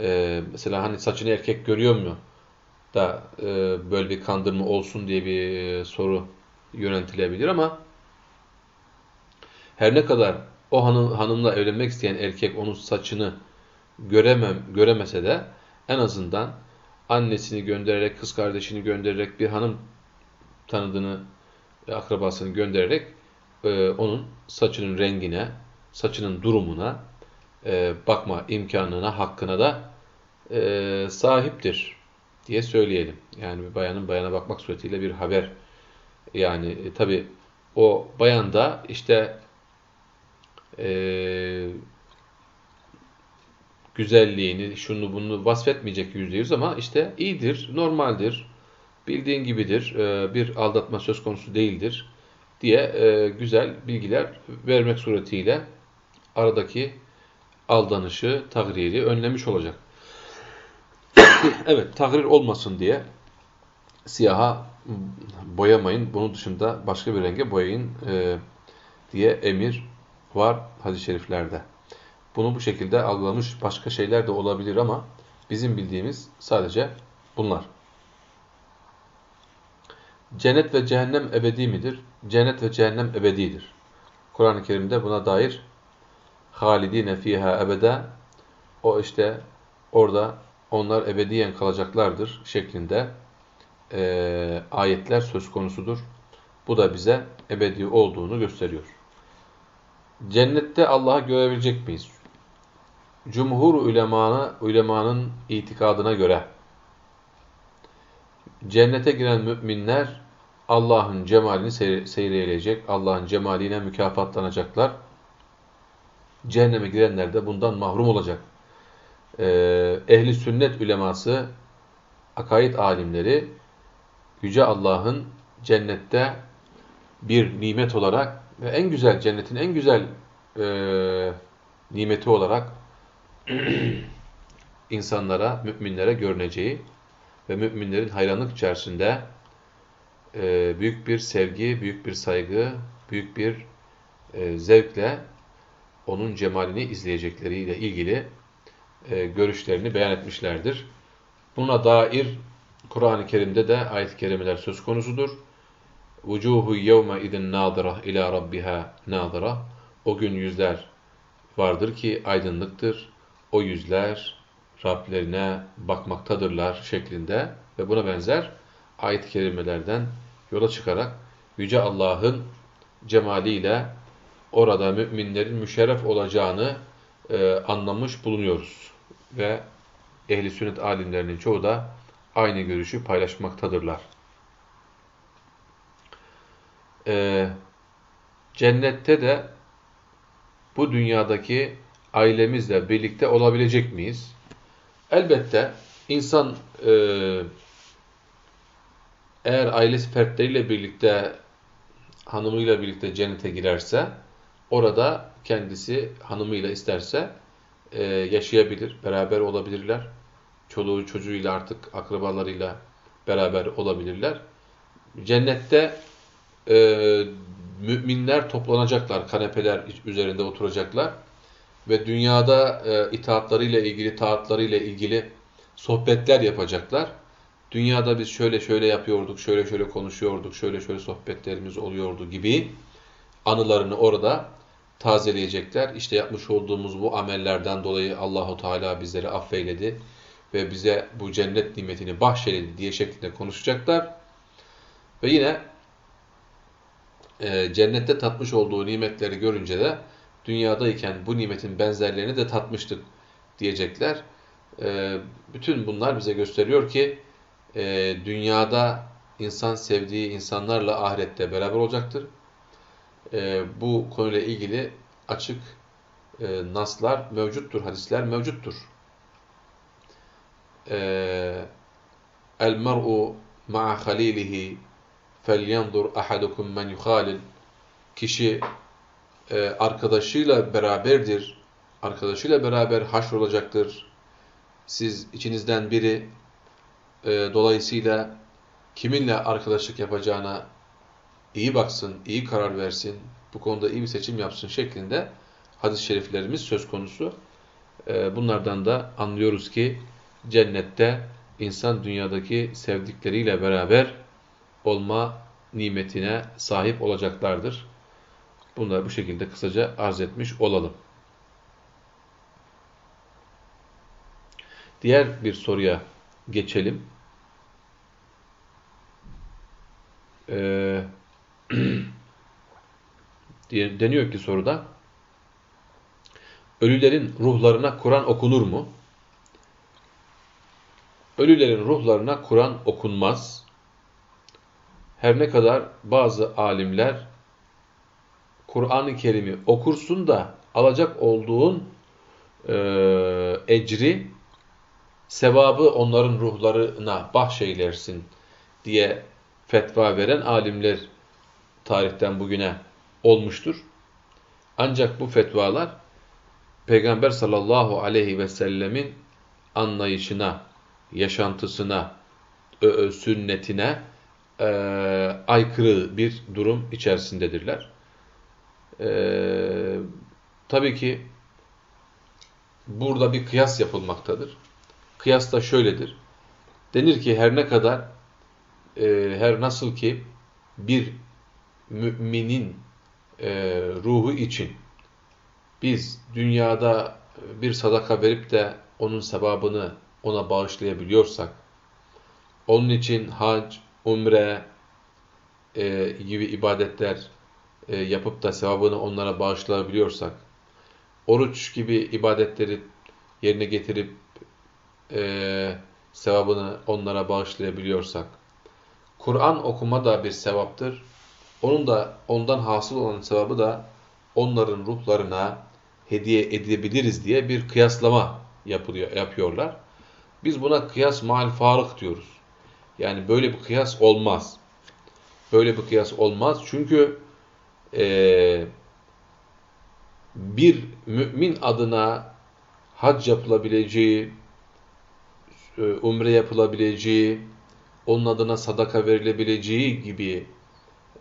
E, mesela hani saçını erkek görüyor mu da e, böyle bir kandırma olsun diye bir e, soru yöneltilebilir ama her ne kadar o hanım, hanımla evlenmek isteyen erkek onun saçını göremem, göremese de en azından annesini göndererek, kız kardeşini göndererek, bir hanım tanıdığını, akrabasını göndererek e, onun saçının rengine, saçının durumuna e, bakma imkanına, hakkına da e, sahiptir diye söyleyelim. Yani bir bayanın bayana bakmak suretiyle bir haber. Yani e, tabi o bayan da işte e, güzelliğini, şunu bunu vasfetmeyecek yüzde yüz ama işte iyidir, normaldir, bildiğin gibidir, e, bir aldatma söz konusu değildir diye e, güzel bilgiler vermek suretiyle aradaki aldanışı, tagriri önlemiş olacak. Evet, tahrir olmasın diye siyaha boyamayın, bunun dışında başka bir renge boyayın e, diye emir var hadis-i şeriflerde. Bunu bu şekilde algılamış başka şeyler de olabilir ama bizim bildiğimiz sadece bunlar. Cennet ve cehennem ebedi midir? Cennet ve cehennem ebedidir. Kur'an-ı Kerim'de buna dair halidine fiha ebede o işte orada onlar ebediyen kalacaklardır şeklinde e, ayetler söz konusudur. Bu da bize ebedi olduğunu gösteriyor. Cennette Allah'ı görebilecek miyiz? Cumhur ulemanı, ulemanın itikadına göre cennete giren müminler Allah'ın cemalini seyreleyecek, Allah'ın cemaline mükafatlanacaklar. Cehenneme girenler de bundan mahrum olacak. Ee, ehli sünnet uleması, akaid alimleri, Yüce Allah'ın cennette bir nimet olarak ve en güzel, cennetin en güzel e, nimeti olarak insanlara, müminlere görüneceği ve müminlerin hayranlık içerisinde e, büyük bir sevgi, büyük bir saygı, büyük bir e, zevkle onun cemalini izleyecekleriyle ilgili e, görüşlerini beyan etmişlerdir. Buna dair Kur'an-ı Kerim'de de ayet-i kerimeler söz konusudur. Vucuhu yevme idin nadira ila rabbiha nadira. O gün yüzler vardır ki aydınlıktır. O yüzler Rablerine bakmaktadırlar şeklinde ve buna benzer ayet-i kerimelerden yola çıkarak Yüce Allah'ın cemaliyle orada müminlerin müşerref olacağını e, anlamış bulunuyoruz. Ve ehli sünnet alimlerinin çoğu da aynı görüşü paylaşmaktadırlar. E, cennette de bu dünyadaki ailemizle birlikte olabilecek miyiz? Elbette insan e, eğer ailesi fertleriyle birlikte, hanımıyla birlikte cennete girerse, orada kendisi hanımıyla isterse e, yaşayabilir, beraber olabilirler. Çoluğu çocuğuyla artık akrabalarıyla beraber olabilirler. Cennette e, müminler toplanacaklar, kanepeler üzerinde oturacaklar ve dünyada e, itaatlarıyla ilgili, taatlarıyla ilgili sohbetler yapacaklar. Dünyada biz şöyle şöyle yapıyorduk, şöyle şöyle konuşuyorduk, şöyle şöyle sohbetlerimiz oluyordu gibi anılarını orada tazeleyecekler. İşte yapmış olduğumuz bu amellerden dolayı Allahu Teala bizleri affeyledi ve bize bu cennet nimetini bahşedildi diye şeklinde konuşacaklar. Ve yine e, cennette tatmış olduğu nimetleri görünce de dünyadayken bu nimetin benzerlerini de tatmıştık diyecekler. E, bütün bunlar bize gösteriyor ki e, dünyada insan sevdiği insanlarla ahirette beraber olacaktır. E, bu konuyla ilgili açık e, naslar mevcuttur, hadisler mevcuttur. e, el mer'u ma'a halilihi felyandur ahadukum men yuhalil kişi e, arkadaşıyla beraberdir. Arkadaşıyla beraber haşrolacaktır. Siz içinizden biri e, dolayısıyla kiminle arkadaşlık yapacağına iyi baksın, iyi karar versin, bu konuda iyi bir seçim yapsın şeklinde hadis-i şeriflerimiz söz konusu. E, bunlardan da anlıyoruz ki cennette insan dünyadaki sevdikleriyle beraber olma nimetine sahip olacaklardır. Bunları bu şekilde kısaca arz etmiş olalım. Diğer bir soruya geçelim. Ee, deniyor ki soruda ölülerin ruhlarına Kur'an okunur mu? Ölülerin ruhlarına Kur'an okunmaz. Her ne kadar bazı alimler Kur'an-ı Kerim'i okursun da alacak olduğun e, ecri, sevabı onların ruhlarına bahşeylersin diye fetva veren alimler tarihten bugüne olmuştur. Ancak bu fetvalar Peygamber sallallahu aleyhi ve sellemin anlayışına, yaşantısına, sünnetine e, aykırı bir durum içerisindedirler. E, tabii ki burada bir kıyas yapılmaktadır. Kıyas da şöyledir. Denir ki her ne kadar e, her nasıl ki bir müminin e, ruhu için biz dünyada bir sadaka verip de onun sevabını ona bağışlayabiliyorsak, onun için hac, umre e, gibi ibadetler e, yapıp da sevabını onlara bağışlayabiliyorsak, oruç gibi ibadetleri yerine getirip e, sevabını onlara bağışlayabiliyorsak, Kur'an okuma da bir sevaptır. Onun da ondan hasıl olan sevabı da onların ruhlarına hediye edebiliriz diye bir kıyaslama yapılıyor, yapıyorlar. Biz buna kıyas mal farık diyoruz. Yani böyle bir kıyas olmaz. Böyle bir kıyas olmaz. Çünkü e, bir mümin adına hac yapılabileceği, e, umre yapılabileceği, onun adına sadaka verilebileceği gibi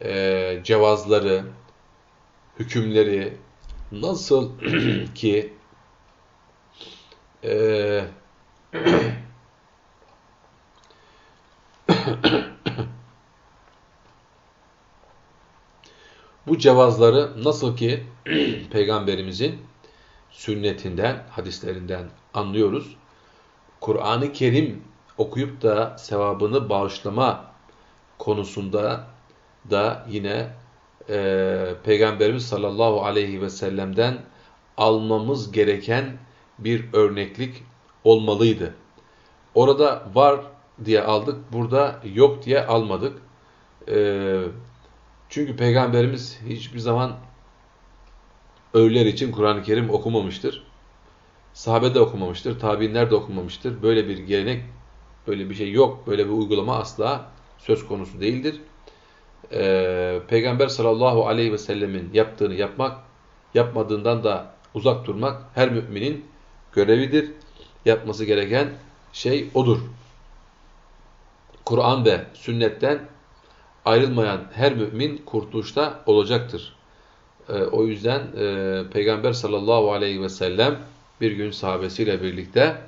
e, cevazları, hükümleri nasıl ki e, bu cevazları nasıl ki Peygamberimizin sünnetinden, hadislerinden anlıyoruz. Kur'an-ı Kerim okuyup da sevabını bağışlama konusunda da yine e, Peygamberimiz sallallahu aleyhi ve sellem'den almamız gereken bir örneklik olmalıydı. Orada var diye aldık, burada yok diye almadık. E, çünkü Peygamberimiz hiçbir zaman ölüler için Kur'an-ı Kerim okumamıştır. Sahabe de okumamıştır, tabiinler de okumamıştır. Böyle bir gelenek, böyle bir şey yok, böyle bir uygulama asla söz konusu değildir. Ee, Peygamber sallallahu aleyhi ve sellemin yaptığını yapmak, yapmadığından da uzak durmak her müminin görevidir. Yapması gereken şey odur. Kur'an ve sünnetten ayrılmayan her mümin kurtuluşta olacaktır. Ee, o yüzden e, Peygamber sallallahu aleyhi ve sellem bir gün sahabesiyle birlikte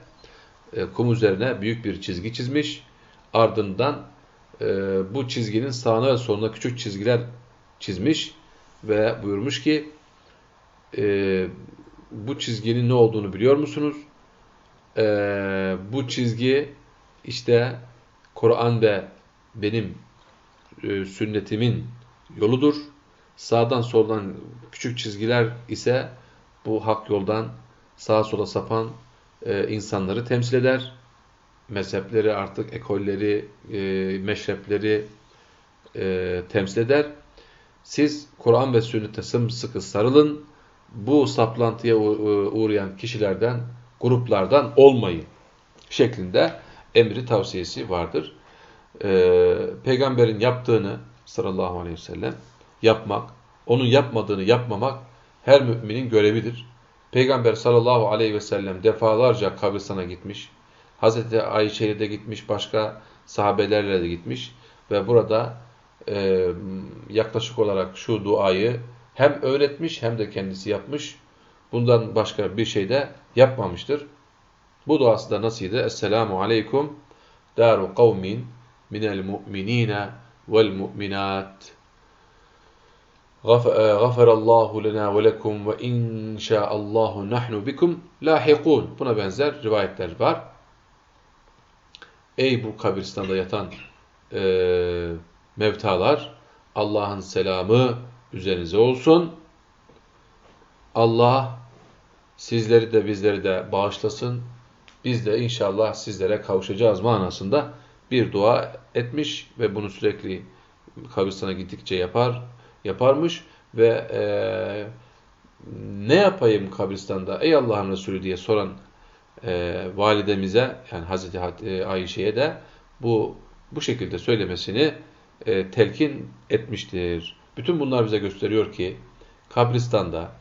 e, kum üzerine büyük bir çizgi çizmiş. Ardından e, bu çizginin sağına ve soluna küçük çizgiler çizmiş ve buyurmuş ki e, bu çizginin ne olduğunu biliyor musunuz? E, bu çizgi işte Kur'an ve benim e, sünnetimin yoludur. Sağdan soldan küçük çizgiler ise bu hak yoldan sağa sola sapan e, insanları temsil eder. Mezhepleri artık ekolleri, e, meşrepleri e, temsil eder. Siz Kur'an ve sünnete sımsıkı sarılın. Bu saplantıya uğrayan kişilerden, gruplardan olmayın şeklinde emri tavsiyesi vardır. Ee, peygamberin yaptığını sallallahu aleyhi ve sellem yapmak, onun yapmadığını yapmamak her müminin görevidir. Peygamber sallallahu aleyhi ve sellem defalarca kabristana gitmiş. Hazreti Ayşe'ye de gitmiş, başka sahabelerle de gitmiş ve burada e, yaklaşık olarak şu duayı hem öğretmiş hem de kendisi yapmış. Bundan başka bir şey de yapmamıştır. Bu duası da nasıldı? Esselamu aleykum daru kavmin minel mu'minine vel mu'minat. Gafarallahu lena ve lekum ve inşaallahu nahnu bikum lahikun. Buna benzer rivayetler var. Ey bu kabristanda yatan e, mevtalar, Allah'ın selamı üzerinize olsun. Allah sizleri de bizleri de bağışlasın. Biz de inşallah sizlere kavuşacağız manasında bir dua etmiş ve bunu sürekli kabristana gittikçe yapar, yaparmış ve e, ne yapayım kabristanda ey Allah'ın Resulü diye soran e, validemize yani Hazreti e, Ayşe'ye de bu bu şekilde söylemesini e, telkin etmiştir. Bütün bunlar bize gösteriyor ki kabristanda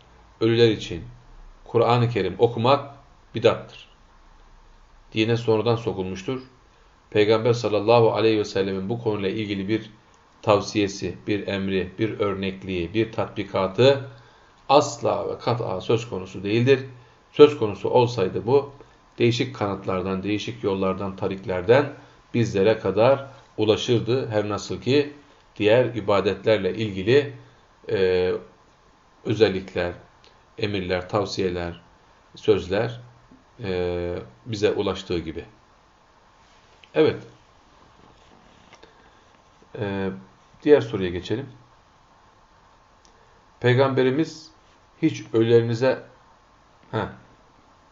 ölüler için Kur'an-ı Kerim okumak bidattır. Dine sonradan sokulmuştur. Peygamber sallallahu aleyhi ve sellemin bu konuyla ilgili bir tavsiyesi, bir emri, bir örnekliği, bir tatbikatı asla ve kat'a söz konusu değildir. Söz konusu olsaydı bu değişik kanatlardan, değişik yollardan, tariklerden bizlere kadar ulaşırdı. Her nasıl ki diğer ibadetlerle ilgili e, özellikler, emirler, tavsiyeler, sözler e, bize ulaştığı gibi. Evet. E, diğer soruya geçelim. Peygamberimiz hiç ölülerinize heh,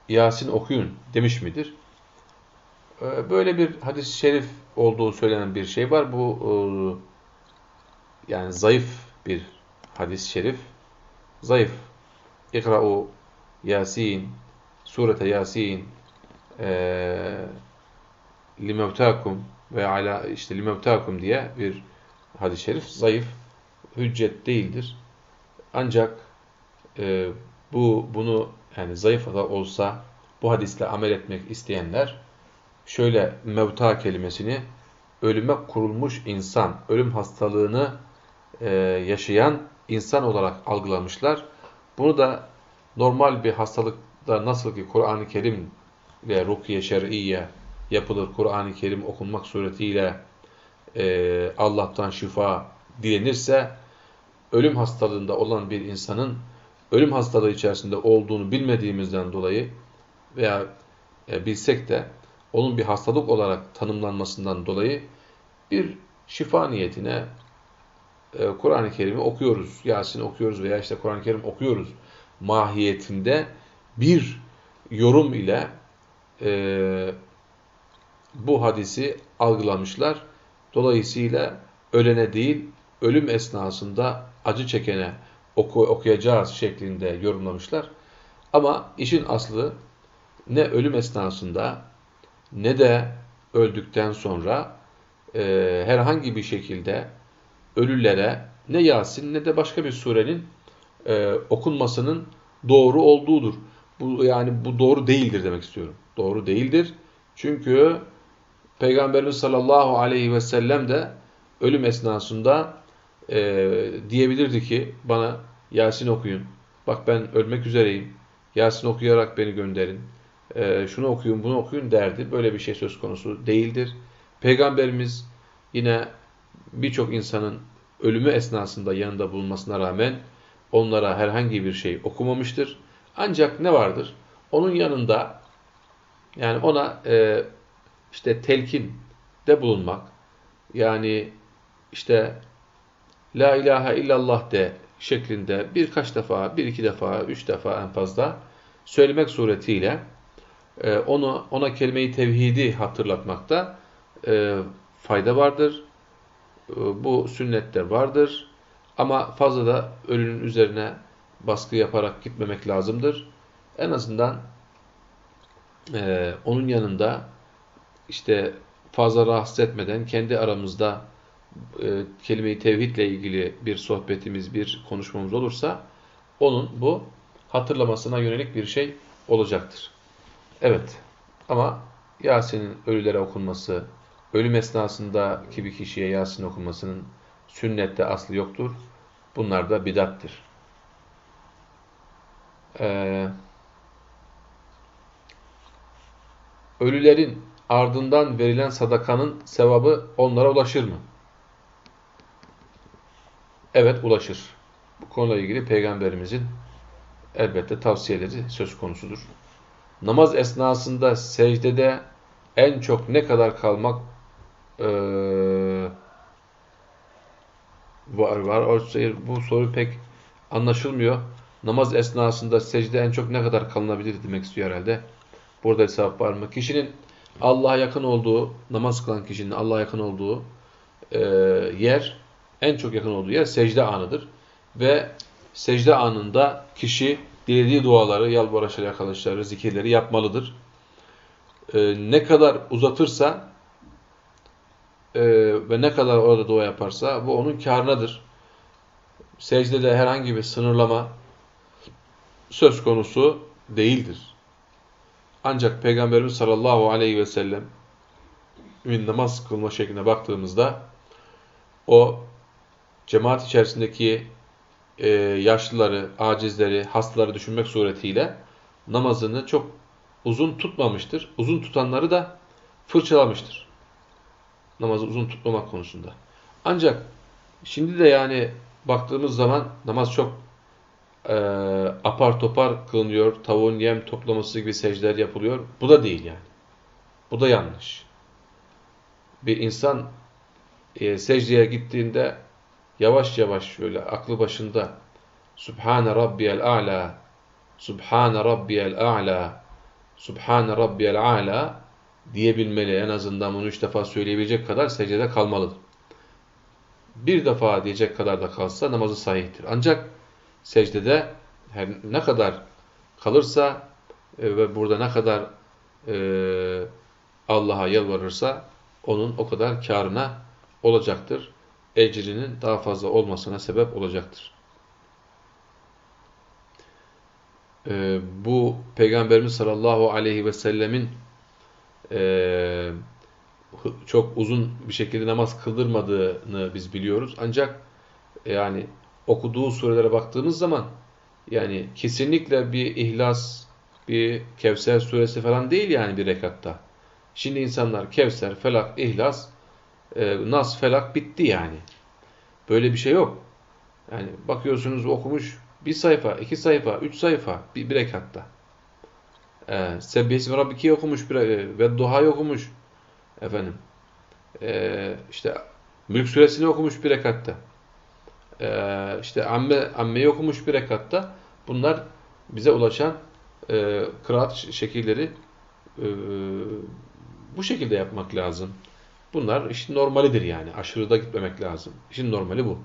Yasin okuyun demiş midir? Ee, böyle bir hadis-i şerif olduğu söylenen bir şey var. Bu e, yani zayıf bir hadis-i şerif. Zayıf. İkra'u Yasin, surete Yasin, e, limevtakum ve ala işte limevtakum diye bir hadis-i şerif zayıf, hüccet değildir. Ancak e, bu bunu yani zayıf da olsa bu hadisle amel etmek isteyenler şöyle mevta kelimesini ölüme kurulmuş insan, ölüm hastalığını e, yaşayan insan olarak algılamışlar. Bunu da normal bir hastalıkta nasıl ki Kur'an-ı Kerim ve rukiye şer'iyye yapılır, Kur'an-ı Kerim okunmak suretiyle e, Allah'tan şifa dilenirse, ölüm hastalığında olan bir insanın ölüm hastalığı içerisinde olduğunu bilmediğimizden dolayı veya e, bilsek de onun bir hastalık olarak tanımlanmasından dolayı bir şifa niyetine e, Kur'an-ı Kerim'i okuyoruz. Yasin okuyoruz veya işte Kur'an-ı Kerim okuyoruz mahiyetinde bir yorum ile e, bu hadisi algılamışlar. Dolayısıyla ölene değil, ölüm esnasında acı çekene oku, okuyacağız şeklinde yorumlamışlar. Ama işin aslı ne ölüm esnasında ne de öldükten sonra e, herhangi bir şekilde ölülere ne Yasin ne de başka bir surenin e, okunmasının doğru olduğudur. Bu yani bu doğru değildir demek istiyorum. Doğru değildir. Çünkü Peygamberimiz sallallahu aleyhi ve sellem de ölüm esnasında e, diyebilirdi ki bana Yasin okuyun. Bak ben ölmek üzereyim. Yasin okuyarak beni gönderin. E, şunu okuyun, bunu okuyun derdi. Böyle bir şey söz konusu değildir. Peygamberimiz yine birçok insanın ölümü esnasında yanında bulunmasına rağmen onlara herhangi bir şey okumamıştır. Ancak ne vardır? Onun yanında yani ona e, işte telkin de bulunmak yani işte La ilahe illallah de şeklinde birkaç defa, bir iki defa, üç defa en fazla söylemek suretiyle e, onu ona kelime-i tevhidi hatırlatmakta e, fayda vardır. E, bu sünnette vardır. Ama fazla da ölünün üzerine baskı yaparak gitmemek lazımdır. En azından onun yanında işte fazla rahatsız etmeden kendi aramızda e, kelime-i tevhidle ilgili bir sohbetimiz, bir konuşmamız olursa onun bu hatırlamasına yönelik bir şey olacaktır. Evet ama Yasin'in ölülere okunması, ölüm esnasındaki bir kişiye Yasin okunmasının sünnette aslı yoktur. Bunlar da bidattır. Ee, ölülerin ardından verilen sadakanın sevabı onlara ulaşır mı? Evet ulaşır. Bu konuyla ilgili Peygamberimizin elbette tavsiyeleri söz konusudur. Namaz esnasında secdede en çok ne kadar kalmak ee, var var. Bu soru pek anlaşılmıyor. Namaz esnasında secde en çok ne kadar kalınabilir demek istiyor herhalde. Burada hesap var mı? Kişinin Allah'a yakın olduğu, namaz kılan kişinin Allah'a yakın olduğu e, yer, en çok yakın olduğu yer secde anıdır. Ve secde anında kişi dilediği duaları, yalvarışları, yakalışları, zikirleri yapmalıdır. E, ne kadar uzatırsa e, ve ne kadar orada dua yaparsa bu onun karınadır. Secdede herhangi bir sınırlama söz konusu değildir. Ancak Peygamberimiz sallallahu aleyhi ve sellem namaz kılma şekline baktığımızda o cemaat içerisindeki e, yaşlıları, acizleri, hastaları düşünmek suretiyle namazını çok uzun tutmamıştır. Uzun tutanları da fırçalamıştır. Namazı uzun tutmamak konusunda. Ancak şimdi de yani baktığımız zaman namaz çok e, apar topar kılınıyor, tavuğun yem toplaması gibi secdeler yapılıyor. Bu da değil yani. Bu da yanlış. Bir insan e, secdeye gittiğinde yavaş yavaş şöyle aklı başında Subhane Rabbiyel A'la Subhane Rabbiyel A'la Subhane Rabbiyel A'la diyebilmeli. En azından bunu üç defa söyleyebilecek kadar secdede kalmalıdır. Bir defa diyecek kadar da kalsa namazı sahihtir. Ancak secdede her ne kadar kalırsa e, ve burada ne kadar e, Allah'a yalvarırsa onun o kadar karına olacaktır. Ecrinin daha fazla olmasına sebep olacaktır. E, bu Peygamberimiz sallallahu aleyhi ve sellemin e, çok uzun bir şekilde namaz kıldırmadığını biz biliyoruz. Ancak yani okuduğu surelere baktığımız zaman yani kesinlikle bir ihlas, bir Kevser suresi falan değil yani bir rekatta. Şimdi insanlar Kevser, Felak, İhlas, e, Nas, Felak bitti yani. Böyle bir şey yok. Yani bakıyorsunuz okumuş bir sayfa, iki sayfa, üç sayfa bir, bir rekatta. E, Sebbihisi ve Rabbiki okumuş bir, e, ve Duha'yı okumuş. Efendim. E, işte Mülk suresini okumuş bir rekatta e, işte amme, ammeyi okumuş bir rekatta bunlar bize ulaşan e, kıraat şekilleri e, bu şekilde yapmak lazım. Bunlar işin normalidir yani. Aşırıda gitmemek lazım. İşin normali bu.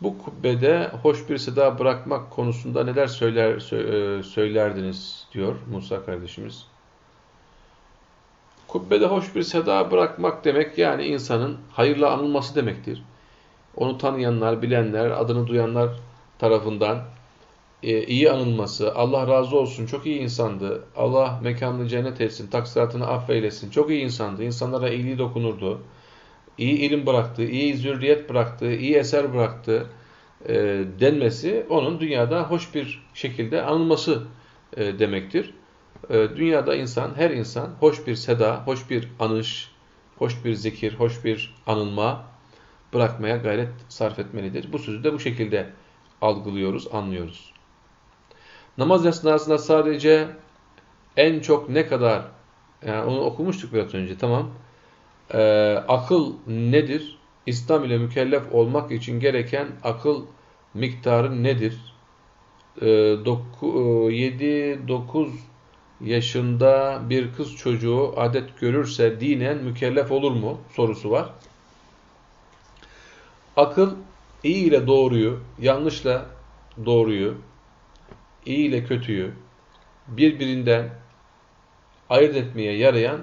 Bu kubbede hoş bir seda bırakmak konusunda neler söyler e, söylerdiniz diyor Musa kardeşimiz. Kubbede hoş bir seda bırakmak demek yani insanın hayırla anılması demektir. Onu tanıyanlar, bilenler, adını duyanlar tarafından e, iyi anılması, Allah razı olsun, çok iyi insandı, Allah mekanını cennet etsin, taksiratını affeylesin, çok iyi insandı, insanlara iyiliği dokunurdu, iyi ilim bıraktı, iyi zürriyet bıraktı, iyi eser bıraktı e, denmesi onun dünyada hoş bir şekilde anılması e, demektir. Ee, dünyada insan, her insan hoş bir seda, hoş bir anış, hoş bir zikir, hoş bir anılma bırakmaya gayret sarf etmelidir. Bu sözü de bu şekilde algılıyoruz, anlıyoruz. Namaz esnasında sadece en çok ne kadar, yani onu okumuştuk biraz önce, tamam. Ee, akıl nedir? İslam ile mükellef olmak için gereken akıl miktarı nedir? Ee, 7-9 yaşında bir kız çocuğu adet görürse dinen mükellef olur mu sorusu var. Akıl iyi ile doğruyu, yanlışla doğruyu, iyi ile kötüyü, birbirinden ayırt etmeye yarayan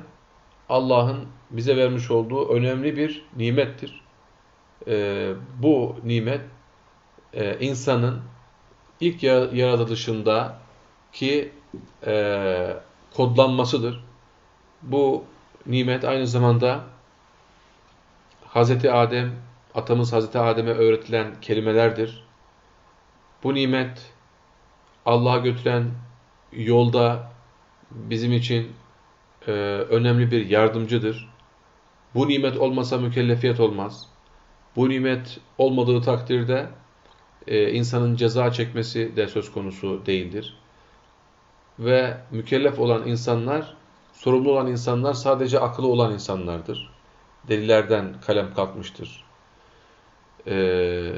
Allah'ın bize vermiş olduğu önemli bir nimettir. Ee, bu nimet e, insanın ilk yaratılışında ki e, kodlanmasıdır. Bu nimet aynı zamanda Hazreti Adem, atamız Hazreti Adem'e öğretilen kelimelerdir. Bu nimet Allah'a götüren yolda bizim için e, önemli bir yardımcıdır. Bu nimet olmasa mükellefiyet olmaz. Bu nimet olmadığı takdirde e, insanın ceza çekmesi de söz konusu değildir. Ve mükellef olan insanlar, sorumlu olan insanlar sadece akıllı olan insanlardır. Delillerden kalem kalkmıştır. Ee,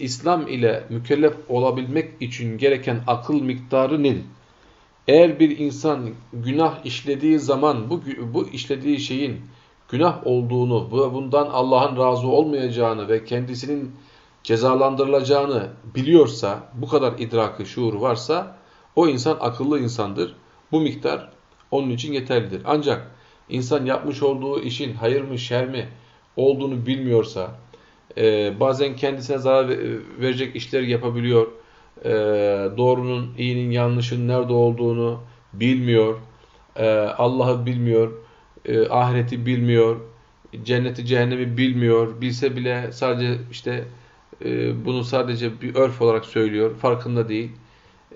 İslam ile mükellef olabilmek için gereken akıl miktarı nedir? Eğer bir insan günah işlediği zaman bu, bu işlediği şeyin günah olduğunu, bundan Allah'ın razı olmayacağını ve kendisinin cezalandırılacağını biliyorsa, bu kadar idrakı, şuuru varsa o insan akıllı insandır. Bu miktar onun için yeterlidir. Ancak insan yapmış olduğu işin hayır mı şer mi olduğunu bilmiyorsa, e, bazen kendisine zarar verecek işler yapabiliyor, e, doğrunun, iyinin, yanlışın nerede olduğunu bilmiyor, e, Allah'ı bilmiyor, e, ahireti bilmiyor, cenneti cehennemi bilmiyor, bilse bile sadece işte e, bunu sadece bir örf olarak söylüyor, farkında değil.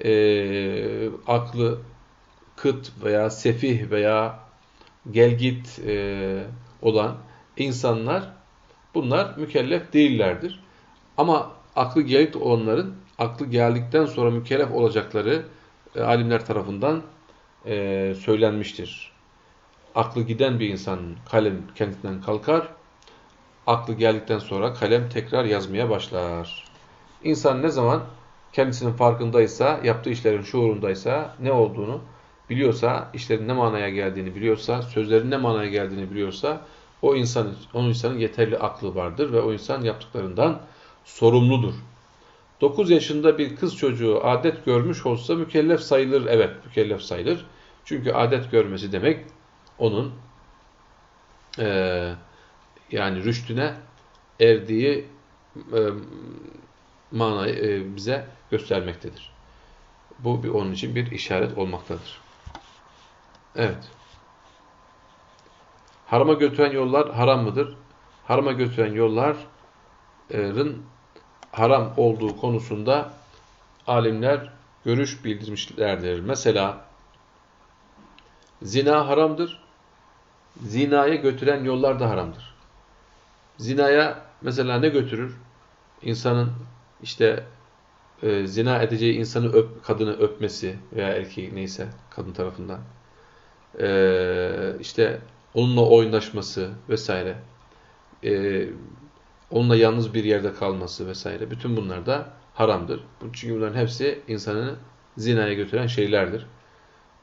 E, aklı kıt veya sefih veya gelgit e, olan insanlar bunlar mükellef değillerdir. Ama aklı gelik olanların aklı geldikten sonra mükellef olacakları e, alimler tarafından e, söylenmiştir. Aklı giden bir insan kalem kendinden kalkar, aklı geldikten sonra kalem tekrar yazmaya başlar. İnsan ne zaman kendisinin farkındaysa, yaptığı işlerin şuurundaysa, ne olduğunu biliyorsa, işlerin ne manaya geldiğini biliyorsa, sözlerin ne manaya geldiğini biliyorsa, o insan, o insanın yeterli aklı vardır ve o insan yaptıklarından sorumludur. 9 yaşında bir kız çocuğu adet görmüş olsa mükellef sayılır. Evet, mükellef sayılır. Çünkü adet görmesi demek onun e, yani rüştüne erdiği e, manayı e, bize göstermektedir. Bu bir, onun için bir işaret olmaktadır. Evet. Harama götüren yollar haram mıdır? Harama götüren yolların haram olduğu konusunda alimler görüş bildirmişlerdir. Mesela zina haramdır. Zinaya götüren yollar da haramdır. Zinaya mesela ne götürür? İnsanın işte e, zina edeceği insanı öp, kadını öpmesi veya erkeği neyse kadın tarafından. E, işte onunla oynaşması vesaire. E, onunla yalnız bir yerde kalması vesaire. Bütün bunlar da haramdır. Çünkü bunların hepsi insanı zinaya götüren şeylerdir.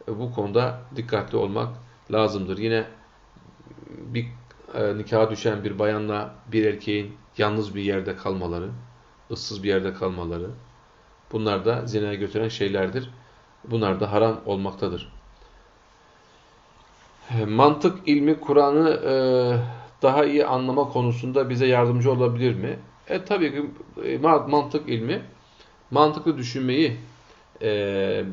E, bu konuda dikkatli olmak lazımdır. Yine bir e, nikaha düşen bir bayanla bir erkeğin yalnız bir yerde kalmaları, ıssız bir yerde kalmaları, bunlar da zinaya götüren şeylerdir. Bunlar da haram olmaktadır. E, mantık ilmi Kur'an'ı e, daha iyi anlama konusunda bize yardımcı olabilir mi? E tabii ki e, mantık ilmi mantıklı düşünmeyi, e,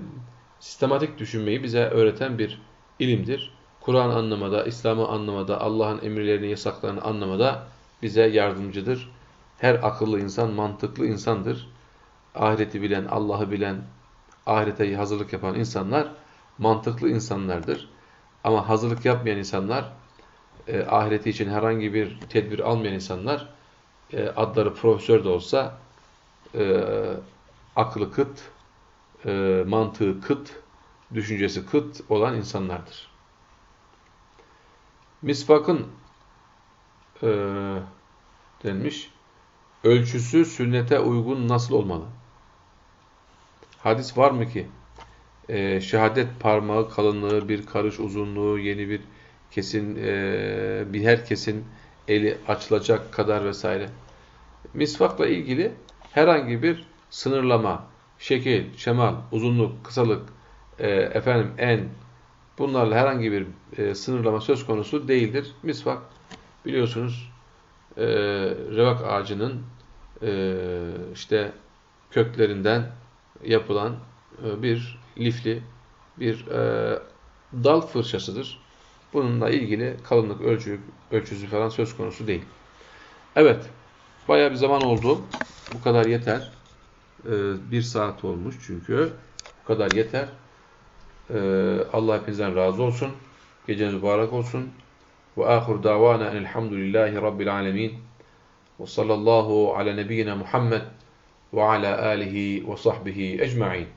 sistematik düşünmeyi bize öğreten bir ilimdir. Kur'an anlamada, İslam'ı anlamada, Allah'ın emirlerini, yasaklarını anlamada bize yardımcıdır. Her akıllı insan mantıklı insandır. Ahireti bilen, Allah'ı bilen, ahirete hazırlık yapan insanlar mantıklı insanlardır. Ama hazırlık yapmayan insanlar, e, ahireti için herhangi bir tedbir almayan insanlar, e, adları profesör de olsa, e, aklı kıt, e, mantığı kıt, düşüncesi kıt olan insanlardır. Misvakın e, denmiş, ölçüsü sünnete uygun nasıl olmalı? Hadis var mı ki, e, şehadet parmağı kalınlığı, bir karış uzunluğu, yeni bir kesin, e, bir herkesin eli açılacak kadar vesaire. Misvakla ilgili herhangi bir sınırlama şekil, şemal, uzunluk, kısalık, e, efendim en bunlarla herhangi bir e, sınırlama söz konusu değildir. Misvak biliyorsunuz e, revak ağacının e, işte köklerinden yapılan e, bir lifli bir e, dal fırçasıdır. Bununla ilgili kalınlık ölçü, ölçüsü falan söz konusu değil. Evet. Baya bir zaman oldu. Bu kadar yeter. Ee, bir saat olmuş çünkü. Bu kadar yeter. Ee, Allah hepinizden razı olsun. Geceniz mübarek olsun. Ve ahir davana enelhamdülillahi rabbil alemin. Ve sallallahu ala nebiyyina Muhammed ve ala alihi ve sahbihi ecma'in.